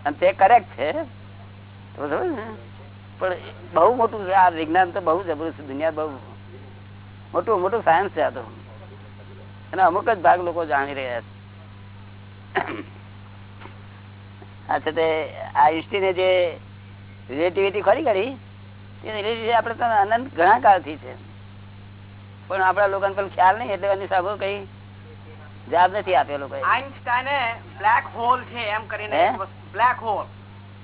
[SPEAKER 2] અને તે કરેક્ટ છે. તો સમજ ને? પણ બહુ મોટું આ વિજ્ઞાન તો બહુ જબરું છે દુનિયા બહુ મોટું મોટું સાયન્સ છે આ તો. અને અમુક જ ભાગ લોકો જાણી રહ્યા છે. અચ્છા તે આ હિસ્ટ્રીને જે રિલેટિવિટી ખરી કરી એ રિલેટિવિટી આપણે તો અનંત ઘણા કાળથી છે. પણ આપડા લોકો ખ્યાલ નહીં એટલે એની સાબુ કઈ જવાબ નથી આપેલો કઈ
[SPEAKER 4] આઈન્સ્ટાઈને બ્લેક હોલ છે એમ કરીને બ્લેક હોલ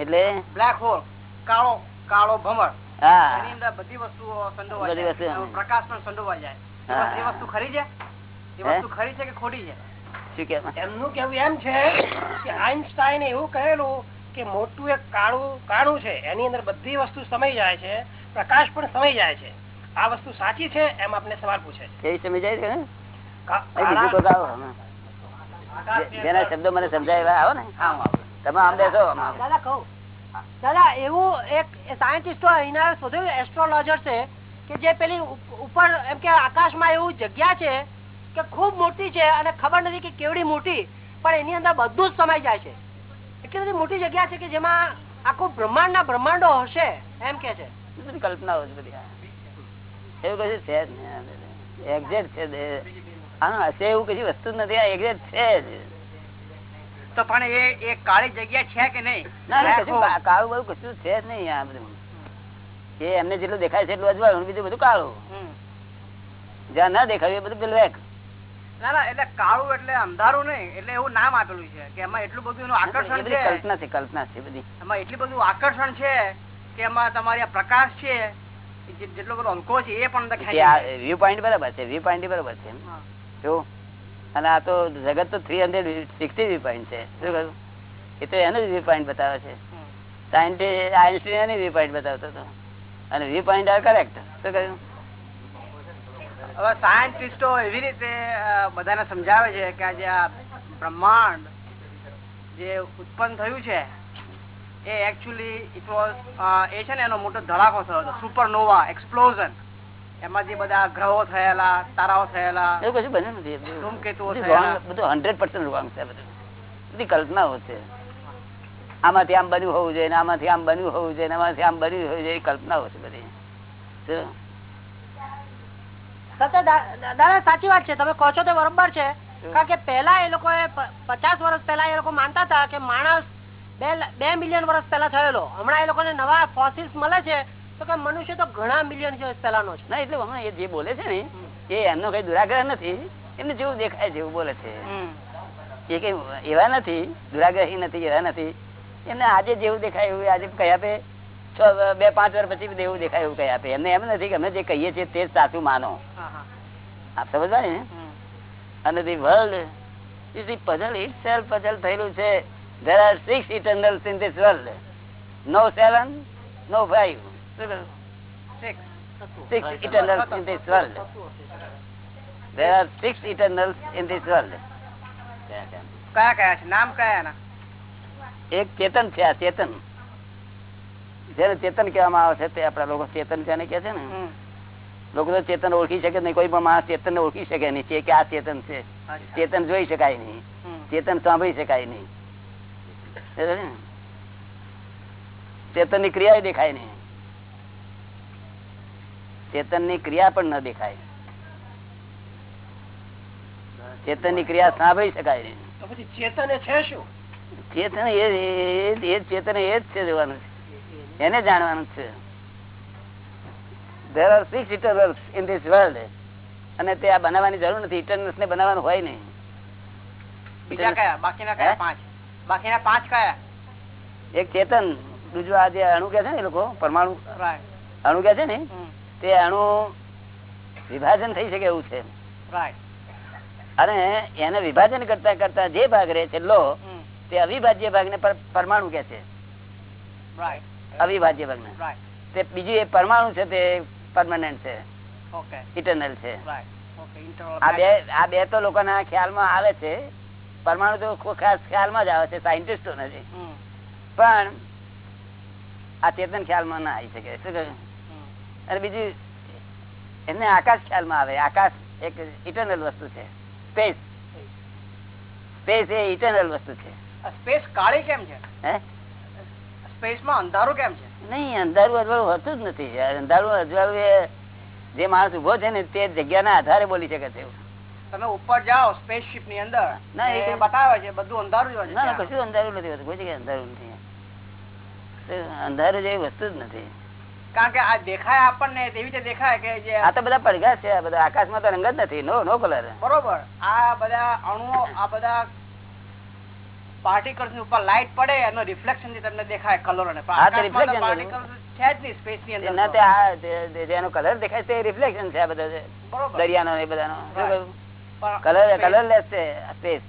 [SPEAKER 2] એટલે?
[SPEAKER 4] બ્લેક હોલ કાળો કાળો ભમર.
[SPEAKER 2] હા.
[SPEAKER 4] એની અંદર બધી વસ્તુઓ
[SPEAKER 2] વસ્તુ,
[SPEAKER 4] જાય. પ્રકાશ પણ સંડોવાઈ જાય. એ વસ્તુ- ખરી છે? એ વસ્તુ ખરી છે કે ખોટી છે?
[SPEAKER 2] શું કે
[SPEAKER 8] એમનું કેવું એમ છે કે આઈન્સ્ટાઈને એવું કહેલું કે મોટું એક કાળું કાળું છે. એની અંદર બધી વસ્તુ સમાઈ જાય છે. પ્રકાશ પણ સમાઈ જાય છે. આ વસ્તુ સાચી છે એમ આપને સવાલ પૂછે છે.
[SPEAKER 2] કેવી સમજાય છે ને? એ બીજું
[SPEAKER 8] કાળા-
[SPEAKER 2] આવો જેના શબ્દો મને સમજાય એવા આવો ને
[SPEAKER 1] હા, હું આવું.
[SPEAKER 2] તમે આમ બેસો
[SPEAKER 7] દાદા કહું. દાદા એવું એક સાયન્ટિસ્ટો અહીંના શોધેલું એસ્ટ્રોલોજર છે કે જે પેલી ઉપર એમ કે આકાશમાં એવું જગ્યા છે કે ખૂબ મોટી છે અને ખબર નથી કે કેવડી મોટી પણ એની અંદર બધું જ સમાઈ જાય છે. એટલી બધી મોટી જગ્યા છે કે જેમાં આખું બ્રહ્માંડ ના બ્રહ્માંડો હશે એમ કે છે.
[SPEAKER 2] કલ્પનાઓ છે બધી એવું કશું છે જ નહીં એક્ઝેક્ટ છે હા હશે એવું કશી વસ્તુ નથી. આ એક્ઝેક્ટ છે જ.
[SPEAKER 4] તો પણ એ એ કાળી જગ્યા છે કે નહીં?
[SPEAKER 2] ના ના
[SPEAKER 4] Black
[SPEAKER 2] કશું
[SPEAKER 4] hole.
[SPEAKER 2] કા- કાળું બહુ કશું છે જ નહીં આ બધું. એ એમને જેટલું દેખાય છે એટલું અજવાળું બીજું બધું કાળું. જ્યાં ના દેખાયું એ બધું બ્લેક
[SPEAKER 4] ના ના એટલે કાળું એટલે અંધારું નહીં. એટલે એવું નામ આપેલું છે કે એમાં એટલું બધું એનું આકર્ષણ છે.
[SPEAKER 2] કલ્પના છે કલ્પના છે બધી.
[SPEAKER 4] એમાં એટલું બધું આકર્ષણ છે કે એમાં તમારી પ્રકાશ છે. જેટલો બધો હલકો છે એ પણ અંદર ખેંચી જાય.
[SPEAKER 2] વ્યૂ પોઈન્ટ બરાબર છે વ્યૂ પોઈન્ટ બરાબર છે જો. અને આ તો જગત તો three hundred sixty view point છે. શું કહ્યું? એ તો એનું વ્યૂ પોઈન્ટ બતાવે છે. સાયન્ટિસ્ટ આઈન્સ્ટીન એની વ્યૂ પોઈન્ટ બતાવતો હતો. અને વ્યૂ પોઈન્ટ આર કરેક્ટ શું કહ્યું?
[SPEAKER 4] હવે સાયન્ટિસ્ટો એવી રીતે બધાને સમજાવે છે કે આ જે આ બ્રહ્માંડ જે ઉત્પન્ન થયું છે એ એકચ્યુઅલી ઇટ વોઝ એ છે ને એનો મોટો ધડાકો થયો હતો. સુપરનોવા એક્સપ્લોઝન એમાં જે બધા ગ્રહો થયેલા તારાઓ થયેલા
[SPEAKER 2] એવું કશું બન્યું નથી.
[SPEAKER 4] ધૂમકેતુઓ
[SPEAKER 2] બધું હંડ્રેડ પર્સન્ટ રોંગ છે બધું. બધી કલ્પનાઓ છે. આમાંથી આમ બન્યું હોવું જોઈએ આમાંથી આમ બન્યું હોવું જોઈએ આમાંથી આમ બન્યું હોવું જોઈએ એ કલ્પનાઓ છે બધી.
[SPEAKER 7] દાદા સાચી વાત છે. તમે કહો છો તે બરોબર છે. કારણ કે પહેલા એ લોકો પચાસ વર્ષ પહેલા એ લોકો માનતા હતા કે માણસ બે મિલિયન વર્ષ પહેલા થયેલો. હમણાં એ લોકોને નવા ફોસિલ્સ મળે છે. તો કે મનુષ્ય તો ઘણા મિલિયન પહેલાનો છે.
[SPEAKER 2] ના એટલે હમણાં એ જે બોલે છે ને એ એમનો કઈ દુરાગ્રહ નથી. એમને જેવું દેખાય જેવું બોલે છે. એ કઈ એવા નથી દુરાગ્રહી નથી એવા નથી. એમને આજે જેવું દેખાય એવું આજે કહી આપે છ બે પાંચ વર્ષ પછી એવું દેખાય એવું કહી આપે. એમને એમ નથી કે અમે જે કહીએ છીએ તે જ સાચું માનો. આપ સમજવા ને? અને the world is the puzzle itself puzzle થયેલું છે. There are six eternals in this world. No seven no five. Six. Eternals in this world. There are six eternals in this world.
[SPEAKER 4] કયા કયા છે નામ કયા
[SPEAKER 2] એક ચેતન છે આ ચેતન જેને ચેતન કહેવામાં આવે છે તે આપડા લોકો ચેતન જેને કે છે ને લોકો તો ચેતન ઓળખી શકે નહીં કોઈ પણ માણસ ચેતન ઓળખી શકે નહીં કે આ ચેતન છે ચેતન જોઈ શકાય નહીં ચેતન સાંભળી શકાય નહીં ચેતનની? ક્રિયા દેખાય નહીં. ચેતનની ક્રિયા પણ ન દેખાય. ચેતનની ક્રિયા સાંભળી શકાય નહીં.
[SPEAKER 8] ચેતન છે શું?
[SPEAKER 2] ચેતન એ જ ચેતન એ જ છે જોવાનું. છે એને જાણવાનું છે. There are six eternals in this world. અને તે આ બનાવવાની જરૂર નથી. ઇટરનલ્સ ને બનાવવાનું હોય નહીં.
[SPEAKER 4] બીજા કયા? બાકીના કયા? પાંચ. બાકીના પાંચ કયા
[SPEAKER 2] એક ચેતન બીજું આ જે અણુ કે છે ને લોકો પરમાણુ અણુ કે છે ને તે અણુ વિભાજન થઈ શકે એવું છે. અને એને વિભાજન કરતા કરતા જે ભાગ રહે છેલ્લો તે અવિભાજ્ય ભાગ ને પરમાણુ કે છે. અવિભાજ્ય ભાગ
[SPEAKER 4] ને
[SPEAKER 2] તે બીજું એ પરમાણુ છે તે પરમાનન્ટ છે. ઇટરનલ છે. આ બે આ બે તો લોકોના ખ્યાલમાં આવે છે. પરમાણુ તો ખાસ ખ્યાલમાં જ આવે છે સાયન્ટિસ્ટો નથી. પણ આ ચેતન ખ્યાલમાં ના આવી શકે. શું કહ્યું? અને બીજું એમને આકાશ ખ્યાલમાં આવે. આકાશ એક ઇટરનલ વસ્તુ છે. સ્પેસ સ્પેસ એ ઇટરનલ વસ્તુ છે.
[SPEAKER 4] સ્પેસ કાળી કેમ છે?
[SPEAKER 2] હે?
[SPEAKER 4] સ્પેસમાં અંધારું કેમ છે?
[SPEAKER 2] નહીં અંધારું અજવાળું હોતું જ નથી. અંધારું અજવાળું એ જે માણસ ઊભો છે ને તે જગ્યાના આધારે બોલી શકે છે
[SPEAKER 4] તમે ઉપર જાઓ સ્પેસશીપની અંદર.
[SPEAKER 2] ના, એ
[SPEAKER 4] એ બતાવે છે બધું અંધારું જ હોય
[SPEAKER 2] ના કશું અંધારું નથી હોતું કોઈ જગ્યાએ અંધારું નથી. અંધારું જેવી વસ્તુ જ નથી.
[SPEAKER 4] કારણ કે આ દેખાય આપણને એવી રીતે દેખાય કે જે
[SPEAKER 2] આ તો બધા પડઘા છે આ બધા આકાશમાં તો રંગ જ નથી નો નો કલર
[SPEAKER 4] બરોબર. આ બધા અણુઓ આ બધા પાર્ટિકલ્સની ઉપર લાઈટ પડે એનો રિફ્લેક્શનથી તમને દેખાય કલર
[SPEAKER 2] તો
[SPEAKER 4] તો ની તો.
[SPEAKER 2] તે જેનો કલર દેખાય છે રિફ્લેક્શન છે આ બધા દરિયાનો એ બધાનો. કલર કલરલેસ છે સ્પેસ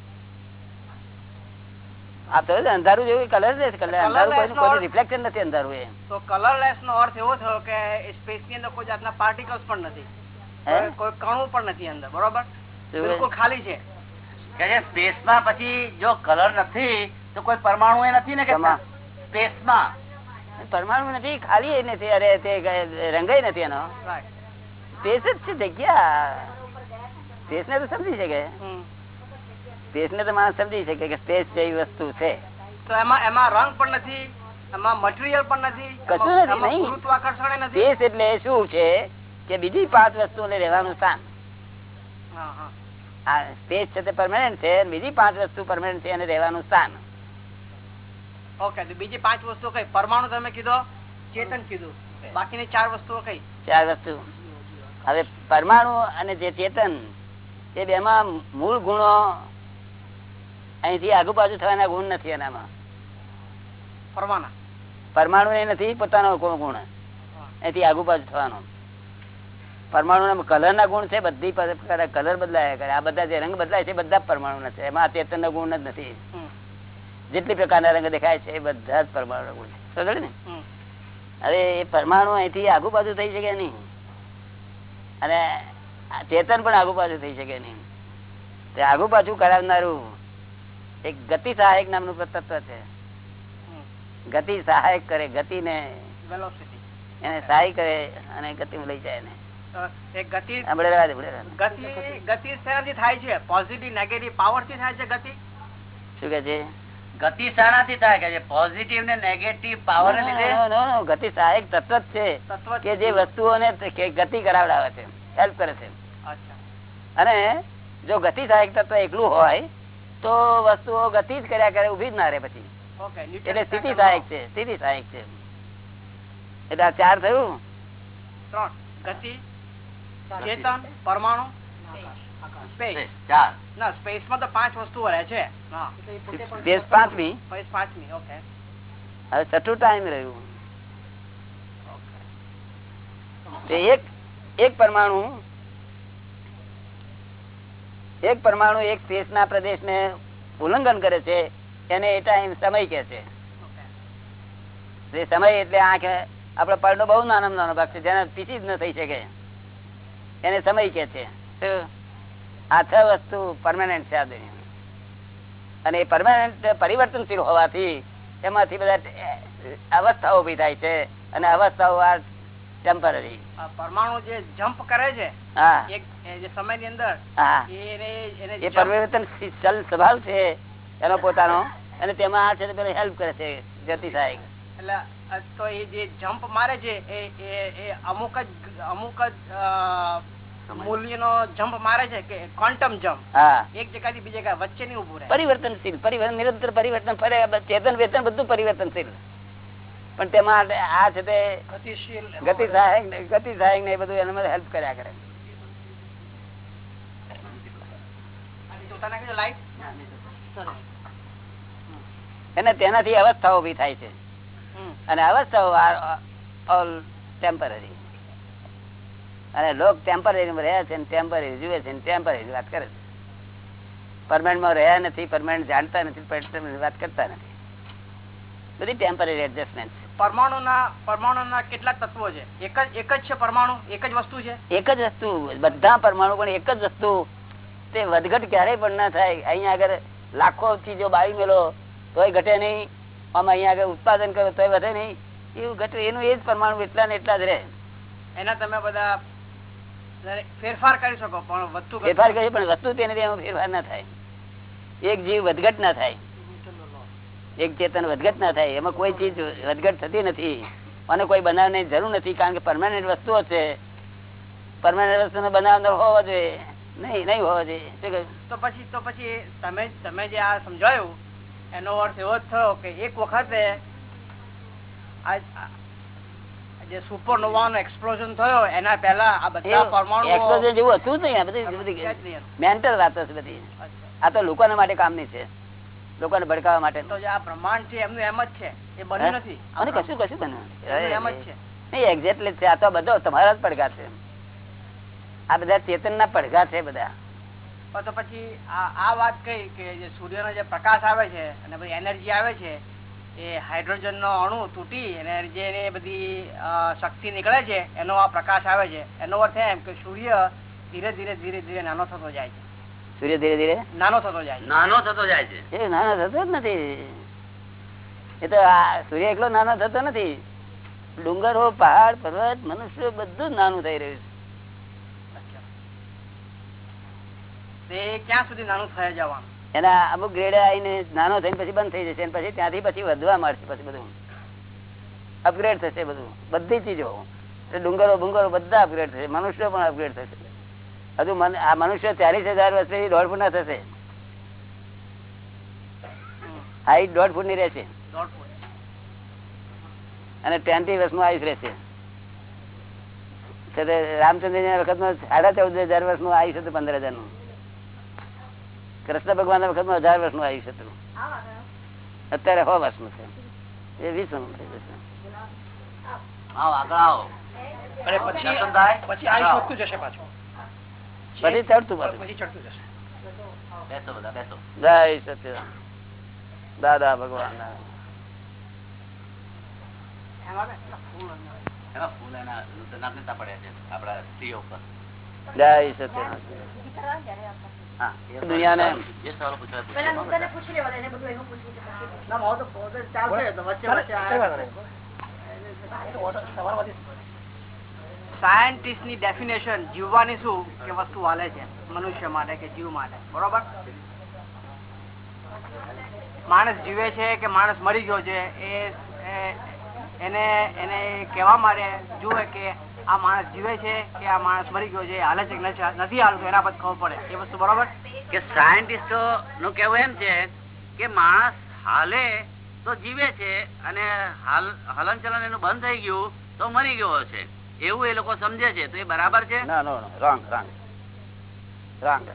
[SPEAKER 2] આ તો અંધારું જેવું કલરલેસ કલર અંધારું કોઈ કોઈ રિફ્લેક્શન નથી અંધારું એ.
[SPEAKER 4] તો કલરલેસ નો અર્થ એવો થયો કે સ્પેસની અંદર કોઈ જાતના પાર્ટિકલ્સ પણ નથી. કોઈ- કોઈ કણું પણ નથી અંદર બરોબર? બિલકુલ ખાલી છે.
[SPEAKER 1] કે જે સ્પેસમાં પછી જો કલર નથી તો કોઈ પરમાણુ એ નથી ને કે સ્પેસમાં
[SPEAKER 2] પરમાણુ નથી ખાલી એ નથી અરે તે રંગાઈ નથી એનો. સ્પેસ જ છે જગ્યા. સ્પેસ ને તો સમજી શકે. સ્પેસ ને તો માણસ સમજી શકે કે સ્પેસ જેવી વસ્તુ છે.
[SPEAKER 4] તો એમાં એમાં રંગ પણ નથી એમાં મટીરિયલ પણ નથી
[SPEAKER 2] કશું નથી,
[SPEAKER 4] ગુરુત્વાકર્ષણ નથી.
[SPEAKER 2] સ્પેસ એટલે શું છે કે બીજી પાંચ વસ્તુઓને રહેવાનું સ્થાન.
[SPEAKER 4] હા, હા.
[SPEAKER 2] આ સ્પેસ છે તે પરમાનન્ટ છે બીજી પાંચ વસ્તુ પરમાનન્ટ છે અને રહેવાનું સ્થાન.
[SPEAKER 4] ઓકે તો બીજી પાંચ વસ્તુઓ કઈ? પરમાણુ તમે કીધો ચેતન કીધું. બાકીની ચાર વસ્તુઓ કઈ?
[SPEAKER 2] ચાર વસ્તુ. હવે પરમાણુ અને જે ચેતન એ બેમાં મૂળ ગુણો અહીંથી આગુ પાછું થવાના ગુણ નથી એનામાં. પરમાણુ. એ નથી પોતાનો ગુણ અહીંથી આગુ પાછું થવાનો. પરમાણુ કલર ના ગુણ છે બધી કલર બદલાયા કરે. આ બધા જે રંગ બદલાય છે બધા પરમાણુ છે. એમાં ચેતન ના ગુણ જ નથી. જેટલી પ્રકારના રંગ દેખાય છે એ બધા જ પરમાણુ ગુણ છે. સમજે ને. હવે એ પરમાણુ અહીંથી આગુ બાજુ થઈ શકે નહીં. અને ચેતન પણ આગુ પાછું થઈ શકે નહીં. તે આગુ પાછું કરાવનારું એક ગતિ સહાયક નામનું તત્વ છે. ગતિ સહાયક કરે ગતિ
[SPEAKER 4] ને
[SPEAKER 2] એને સહાય કરે અને ગતિ લઈ જાય
[SPEAKER 4] ને ગતિ. ગતિ થાય છે? પોઝિટિવ નેગેટિવ પાવરથી થાય છે ગતિ?
[SPEAKER 2] શું કે છે?
[SPEAKER 1] ગતિ શાનાથી થાય કે જે પોઝિટિવ ને નેગેટિવ પાવર
[SPEAKER 2] ગતિ સહાયક તત્વ છે કે જે વસ્તુઓને ગતિ કરાવડાવે છે. હેલ્પ કરે છે અને જો ગતિ સહાયક તત્વ એકલું હોય તો વસ્તુઓ ગતિ જ કર્યા કરે ઊભી જ ના રહે પછી. એટલે સ્થિતિ સહાયક છે સ્થિતિ સહાયક છે. એટલે આ ચાર થયું?
[SPEAKER 4] ત્રણ. ગતિ ચેતન પરમાણુ સ્પેસ.
[SPEAKER 1] ચાર.
[SPEAKER 4] ના સ્પેસમાં તો પાંચ વસ્તુઓ રહે છે. હા.
[SPEAKER 2] સ્પેસ પાંચમી.
[SPEAKER 4] સ્પેસ પાંચમી ઓકે
[SPEAKER 2] હવે છઠ્ઠું ટાઈમ રહ્યું. એક એક પરમાણુ એક પરમાણુ એક સ્પેસ ના પ્રદેશ ને ઉલ્લંઘન કરે છે, એને ટાઈમ સમય કે છે. સમય એટલે આંખે આપડે પડનો બહુ નાનો નાનો ભાગ છે, જેને પીસી જ ન થઈ શકે. એને સમય કે છે. આ છ વસ્તુ પરમાનન્ટ છે આ દુનિયા અને એ પરમાનન્ટ પરિવર્તનશીલ હોવાથી એમાંથી બધા અવસ્થાઓ ઊભી થાય છે. અને અવસ્થાઓ ટેમ્પરરી
[SPEAKER 4] પરમાણુ જે જમ્પ કરે છે એક એ સમયની અંદર
[SPEAKER 2] એ
[SPEAKER 4] પરિવર્તન
[SPEAKER 2] ચલ સ્વભાવ છે એનો પોતાનો અને તેમાં આ છે તે પેલો હેલ્પ કરે છે જતી સાહેબ
[SPEAKER 4] એટલે તો એ જે જમ્પ મારે છે એ એ- એ અમુક જ અમુક જ મૂલ્યનો જમ્પ મારે છે કે ક્વોન્ટમ જમ્પ એક જગ્યાથી બીજી જગ્યા વચ્ચે નહીં ઉભું રહે.
[SPEAKER 2] પરિવર્તનશીલ પરિવર્તન નિરંતર પરિવર્તન ફરે ચેતન વેતન બધું પરિવર્તનશીલ. પણ તેમાં આ છે તે ગતિ સહાયક ગતિ સહાયક ને બધું એના હેલ્પ કર્યા કરે. અને તેનાથી અવસ્થાઓ ઊભી થાય છે. અને અવસ્થાઓ ઓલ ટેમ્પરરી અને લોક ટેમ્પરરી રહ્યા છે ટેમ્પરરી જુએ છે ટેમ્પરરી વાત કરે છે. પરમાનન્ટમાં રહ્યા નથી પરમાનન્ટ જાણતા નથી વાત કરતા નથી. બધી ટેમ્પરરી એડજસ્ટમેન્ટ
[SPEAKER 4] પરમાણુના પરમાણુના કેટલા તત્વો છે? એક જ એક જ છે પરમાણુ? એક જ વસ્તુ છે?
[SPEAKER 2] એક જ વસ્તુ બધા પરમાણુ પણ એક જ વસ્તુ. તે વધઘટ ક્યારેય પણ ના થાય. અહીંયા આગળ લાખો ચીજો બાળી મેલો તોય ઘટે નહીં. આમ અહીંયા આગળ ઉત્પાદન કરો તોય વધે નહીં. એવું ઘટે એનું એ જ પરમાણુ એટલા ને એટલા જ રહે.
[SPEAKER 4] એના તમે બધા ફેરફાર કરી શકો પણ વધતું
[SPEAKER 2] ફેરફાર કરી પણ વસ્તુ તેને ફેરફાર ના થાય. એક જીવ વધઘટ ના થાય. એક ચેતન વધઘટ ના થાય એમાં કોઈ ચીજ વધઘટ થતી નથી. અને કોઈ બનાવવાની જરૂર નથી કારણ કે પરમાનન્ટ વસ્તુઓ છે. પરમાનન્ટ વસ્તુ બનાવનાર હોવો જોઈએ. નહીં નહીં હોવો જોઈએ.
[SPEAKER 4] તો પછી તો પછી તમે તમે જે આ સમજાયું એનો અર્થ એવો જ થયો કે એક વખતે જે એક્સપ્લોઝન થયો એના પહેલા આ બધા પરમાણુ
[SPEAKER 2] એક્સપ્લોઝન જેવું હતું જ નહીં આ બધી બધી મેન્ટલ વાતો છે બધી. આ તો લોકોના માટે કામની છે. લોકોને ભડકાવવા માટે.
[SPEAKER 4] તો આ બ્રહ્માંડ છે એમનું એમ જ છે. એ બન્યું નથી.
[SPEAKER 2] અને કશું કશું બન્યું
[SPEAKER 4] એમ જ છે.
[SPEAKER 2] નહીં એક્ઝેક્ટલી છે. આ તો બધો તમારા જ પડઘા છે. આ બધા ચેતન ના પડઘા છે બધા.
[SPEAKER 4] તો પછી આ આ વાત કઈ કે જે સૂર્યનો જે પ્રકાશ આવે છે અને બધી એનર્જી આવે છે એ હાઇડ્રોજન નો અણુ તૂટી અને જે બધી શક્તિ નીકળે છે એનો આ પ્રકાશ આવે છે. એનો અર્થ એમ કે સૂર્ય ધીરે ધીરે ધીરે ધીરે નાનો થતો જાય છે.
[SPEAKER 2] સૂર્ય ધીરે ધીરે?
[SPEAKER 4] નાનો થતો જાય છે.
[SPEAKER 1] નાનો થતો જાય છે.
[SPEAKER 2] એ નાનો થતો જ નથી. એ તો સૂર્ય એકલો નાનો થતો નથી. ડુંગરો પહાડ પર્વત મનુષ્ય બધું નાનું થઈ રહ્યું
[SPEAKER 4] તે ક્યાં સુધી નાનું થઈ જવાનું?
[SPEAKER 2] છે એના અમુક ગ્રેડે આવીને નાનો થઈને પછી બંધ થઈ જશે અને પછી ત્યાંથી પછી વધવા મળશે પછી બધું. અપગ્રેડ થશે બધું. બધી ચીજો. ડુંગરો બુંગરો બધા અપગ્રેડ થશે. મનુષ્યો પણ અપગ્રેડ થશે. હજુ આ મનુષ્ય ચાલીસ હજાર વર્ષે દોઢ ફૂટ ના થશે હાઈટ દોઢ ફૂટની રહેશે અને ટ્વેન્ટી વર્ષનું આયુષ રહેશે. ત્યારે વખતમાં સાડા ચૌદ હજાર વર્ષનું આયુષ હતું પંદર હજારનું કૃષ્ણ ભગવાન વખતમાં હજાર વર્ષનું આયુષ હતું. અત્યારે સો વર્ષનું છે. એ વીસનું થઈ જશે
[SPEAKER 1] આગળ આવો.
[SPEAKER 4] અને પછી
[SPEAKER 1] દર્શનભાઈ,
[SPEAKER 4] પછી આયુષ વધતું જશે પાછું.
[SPEAKER 2] પછી ચડતું પાછું
[SPEAKER 4] જશે.
[SPEAKER 1] બેસો બધા બેસો.
[SPEAKER 2] જય સત્ય દાદા ભગવાન દુનિયાને
[SPEAKER 4] સાયન્ટિસ્ટની ડેફિનેશન જીવવાની શું કે વસ્તુ હાલે છે? મનુષ્ય માટે કે જીવ માટે. બરોબર? માણસ જીવે છે કે માણસ મરી ગયો છે એને એને કહેવા માટે જુએ કે આ માણસ જીવે છે કે આ માણસ મરી ગયો છે હાલે છે નથી હાલતું, એના પર ખબર પડે. એ વસ્તુ બરોબર?
[SPEAKER 1] કે સાયન્ટિસ્ટો નું કેવું એમ છે કે માણસ હાલે તો જીવે છે અને હાલ હલન ચલન એનું બંધ થઈ ગયું તો મરી ગયો છે. એવું એ લોકો સમજે છે તો એ બરાબર છે?
[SPEAKER 2] ના no wrong wrong wrong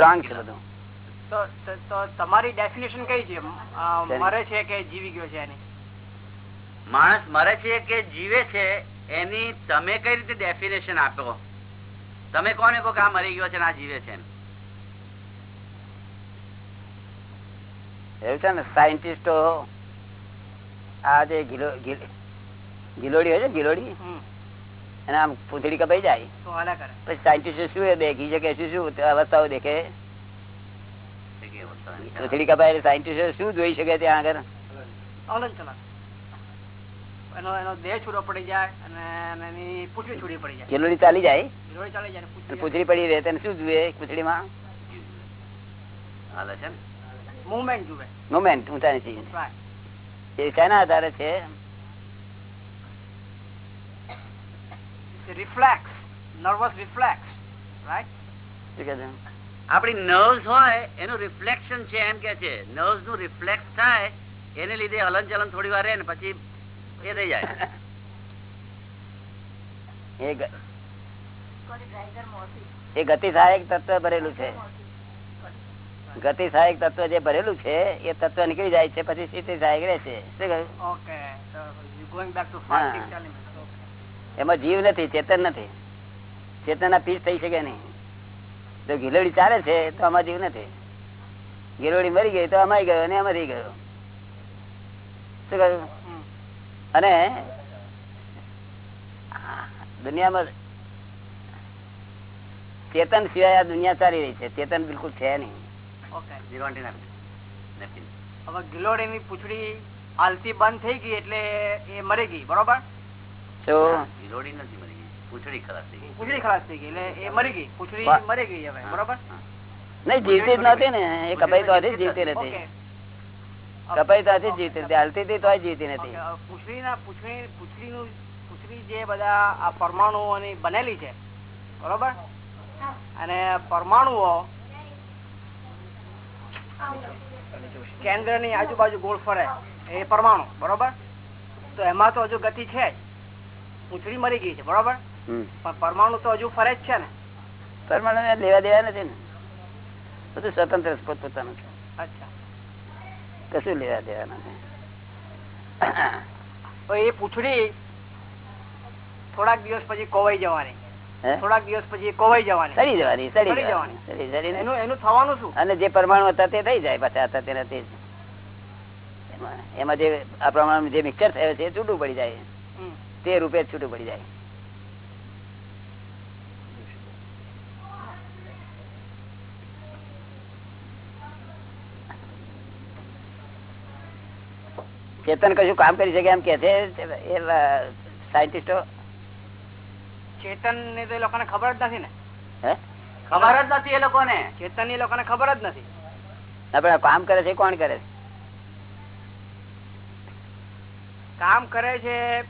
[SPEAKER 2] wrong છે બધું.
[SPEAKER 4] તો તો- તો તમારી ડેફિનેશન કઈ છે? મરે છે કે જીવી ગયો છે એની?
[SPEAKER 1] માણસ મરે છે કે જીવે છે એની તમે કઈ રીતે ડેફિનેશન આપો? તમે કોને કહો કે આ મરી ગયો છે ને આ જીવે છે
[SPEAKER 2] એવું છે ને સાયન્ટિસ્ટો આ જે ગિલોડી હોય છે ગિલોડી. એને આમ પૂંછડી કપાઈ જાય. પછી સાયન્ટિસ્ટ શું એ દેખી? શકે શું શું અવસ્થાઓ દેખે? પૂંછડી કપાય સાયન્ટિસ્ટ શું જોઈ શકે ત્યાં આગળ?
[SPEAKER 4] હલન ચલન એનો એનો દેહ છૂટો પડી જાય અને એની પૂંછડી છૂટી પડી જાય.
[SPEAKER 2] ગિલોડી ચાલી જાય?
[SPEAKER 4] ગિલોડી ચાલી જાય પૂંછડી
[SPEAKER 2] પૂંછડી પડી રહે તેને શું જુએ પૂંછડીમાં?
[SPEAKER 1] હાલે છે ને.
[SPEAKER 4] મુવમેન્ટ જુએ
[SPEAKER 2] મોમેન્ટ ઊંચા નીચે એ શાના આધારે છે?
[SPEAKER 4] રિફ્લેક્સ નર્વસ રિફ્લેક્સ રાઈટ
[SPEAKER 1] આપણી નર્વ્સ હોય એનું રિફ્લેક્શન છે એમ કે છે. નર્વ્સનું રિફ્લેક્સ થાય એને લીધે હલનચલન થોડી વાર રહે ને પછી એ થઈ જાય.
[SPEAKER 2] એ ગતિ સહાયક તત્વ ભરેલું છે. ગતિ સહાયક તત્વ જે ભરેલું છે એ તત્વ નીકળી જાય છે પછી સ્થિતિ સહાયક રહે છે એમાં જીવ નથી ચેતન નથી. ચેતન ના પીસ થઈ શકે નહીં. જો ગીલોડી ચાલે છે તો આમાં જીવ નથી. ગિલોડી મરી ગઈ તો અમાઈ ગયો અને એમાંથી ગયો. શું કહ્યું? અને દુનિયામાં ચેતન સિવાય આ દુનિયા ચાલી રહી છે. ચેતન બિલકુલ છે નહીં.
[SPEAKER 4] હવે ગિલોડીની પૂંછડી હાલતી બંધ થઈ ગઈ એટલે એ મરી ગઈ બરોબર?
[SPEAKER 2] તો
[SPEAKER 1] ગિલોડી નથી મરી ગઈ. પૂછડી ખરાબ થઈ ગઈ.
[SPEAKER 4] પૂછડી ખલાસ થઈ ગઈ એટલે એ મરી ગઈ. પૂછડી મરી ગઈ હવે બરોબર?
[SPEAKER 2] નહીં જીવતી જ નહોતી ને. એ કપાઈ તો હતી જીવતી નથી. કપાઈ તો હતી જીવતી નથી. હાલતી હતી તો જીવતી નથી.
[SPEAKER 4] પૂછડી ના પૂછડી પૂછડી નું પૂછડી જે બધા આ પરમાણુઓની બનેલી છે બરોબર? અને પરમાણુઓ કેન્દ્રની આજુબાજુ ગોળ ફરે. એ પરમાણુ બરોબર? તો એમાં તો હજુ ગતિ છે પૂંછડી મરી ગઈ છે બરોબર? પણ પરમાણુ તો હજુ ફરે જ છે ને.
[SPEAKER 2] પરમાણુ લેવા દેવા નથી ને. બધું સ્વતંત્ર પોતપોતાનું છે.
[SPEAKER 4] અચ્છા.
[SPEAKER 2] કશું લેવા દેવા નથી.
[SPEAKER 4] એ પૂંછડી થોડાક દિવસ પછી કોવાઈ જવાની? થોડાક દિવસ પછી કોવાઈ જવાની.
[SPEAKER 2] સડી જવાની સડી
[SPEAKER 4] સડી
[SPEAKER 2] જવાની સડી સડીને
[SPEAKER 4] એનું એનું થવાનું શું?
[SPEAKER 2] અને જે પરમાણુ હતા તે થઈ જાય પાછા હતા તે એમાં જે આ પ્રમાણે જે મિક્સર થયો છે એ છૂટું પડી જાય. તે રૂપે છૂટું પડી જાય. ચેતન કશું કામ કરી શકે એમ કે છે? એ સાયન્ટિસ્ટો
[SPEAKER 4] ચેતન ને તો એ લોકોને ખબર જ નથી ને.
[SPEAKER 2] હે?
[SPEAKER 1] ખબર જ નથી એ લોકોને.
[SPEAKER 4] ચેતનની લોકોને ખબર જ નથી.
[SPEAKER 2] આપડે કામ કરે છે કોણ કરે છે?
[SPEAKER 4] કામ કરે છે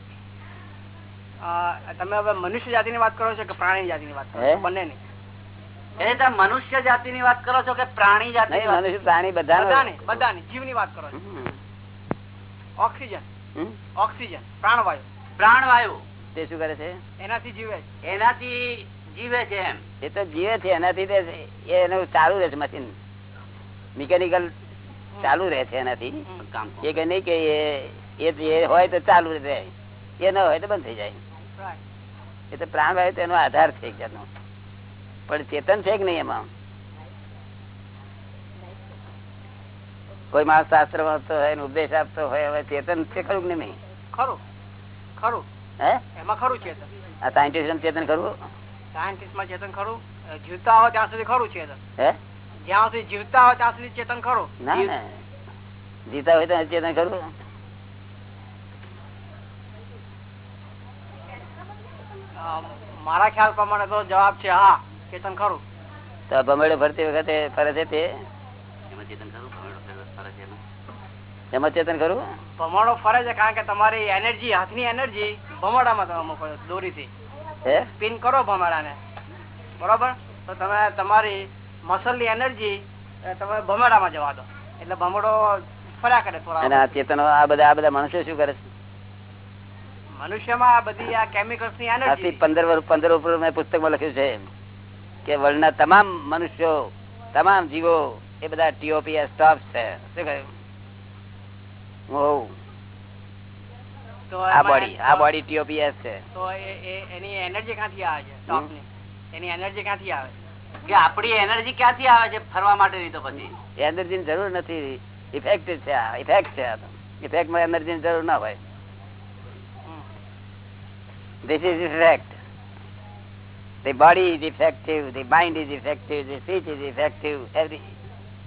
[SPEAKER 4] તમે હવે મનુષ્ય જાતિની વાત કરો છો કે પ્રાણી જાતિની વાત કરો? છો? બંનેની
[SPEAKER 1] એ તમે મનુષ્ય જાતિની વાત કરો છો કે પ્રાણી જાતિ
[SPEAKER 2] મનુષ્ય પ્રાણી બધા
[SPEAKER 4] બધાની જીવ જીવની વાત કરો છો. ઓક્સિજન. ઓક્સિજન. પ્રાણવાયુ.
[SPEAKER 1] પ્રાણવાયુ.
[SPEAKER 2] તે શું કરે છે?
[SPEAKER 4] એનાથી જીવે છે.
[SPEAKER 1] એનાથી જીવે છે એમ.
[SPEAKER 2] એ તો જીવે છે એનાથી એનું ચાલુ રહે છે મશીન મિકેનિકલ ચાલુ રહે છે એનાથી. એ કે નહીં કે એ એ હોય તો ચાલુ રહે. એ ન હોય તો બંધ થઈ જાય. એ તો પ્રાણવાયુ તો એનો આધાર છે એકજાતનો પણ ચેતન છે કે નહીં એમાં? કોઈ માણસ શાસ્ત્ર વાંચતો હોય ઉપદેશ આપતો હોય હવે ચેતન છે ખરું કે નહીં?
[SPEAKER 4] ખરું. ખરું.
[SPEAKER 2] હે?
[SPEAKER 4] એમાં ખરું ચેતન.
[SPEAKER 2] આ સાયન્ટિસ્ટ ચેતન ખરું
[SPEAKER 4] સાયન્ટિસ્ટમાં ચેતન ખરું? જીવતા હોય ત્યાં સુધી ખરું ચેતન.
[SPEAKER 2] હે?
[SPEAKER 4] જ્યાં સુધી જીવતા હોય ત્યાં સુધી ચેતન ખરું.
[SPEAKER 2] ના જીતા હોય તો ચેતન ખરું
[SPEAKER 4] મારા ખ્યાલ પ્રમાણે તો જવાબ છે હા ચેતન ખરું.
[SPEAKER 2] તો ભમેડો ફરતી વખતે ફરે છે તે?
[SPEAKER 1] એમાં ચેતન ખરું?
[SPEAKER 4] ભમરડો ફરે છે કારણ કે તમારી એનર્જી હાથની એનર્જી ભમરડામાં તમે મૂકો દોરીથી.
[SPEAKER 2] હે?
[SPEAKER 4] સ્પિન કરો ભમરડાને બરોબર? તો તમે તમારી મસલની એનર્જી તમે ભમરડામાં જવા દો. એટલે ભમરડો ફર્યા કરે
[SPEAKER 2] અને
[SPEAKER 4] થોડા
[SPEAKER 2] આ ચેતનો આ બધા આ બધા મનુષ્ય શું કરે છે?
[SPEAKER 4] મનુષ્યમાં આ બધી આ
[SPEAKER 2] કેમિકલ્સની
[SPEAKER 4] એનર્જી
[SPEAKER 2] પંદર વર્ષ પંદર ઉપર મેં પુસ્તકમાં લખ્યું છે કે વર્લ્ડના તમામ મનુષ્યો તમામ જીવો એ બધા ટીઓપી સ્ટોપ છે. શું કહ્યું? આ બોડી આ બોડી ટીઓપીએસ છે.
[SPEAKER 4] તો એની એનર્જી ક્યાંથી આવે છે? ટોપની. એની એનર્જી ક્યાંથી આવે
[SPEAKER 1] કે આપણી એનર્જી ક્યાંથી આવે છે? ફરવા માટેની તો પછી.
[SPEAKER 2] એનર્જીની જરૂર નથી. ઇફેક્ટ છે આ. ઇફેક્ટ છે ઇફેક્ટમાં એનર્જીની જરૂર ના હોય. This is effect. The body is effective, the mind is effective, the speech is effective, every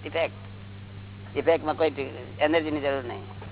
[SPEAKER 2] effect. Effect માં કોઈ એનર્જી ની જરૂર નહીં.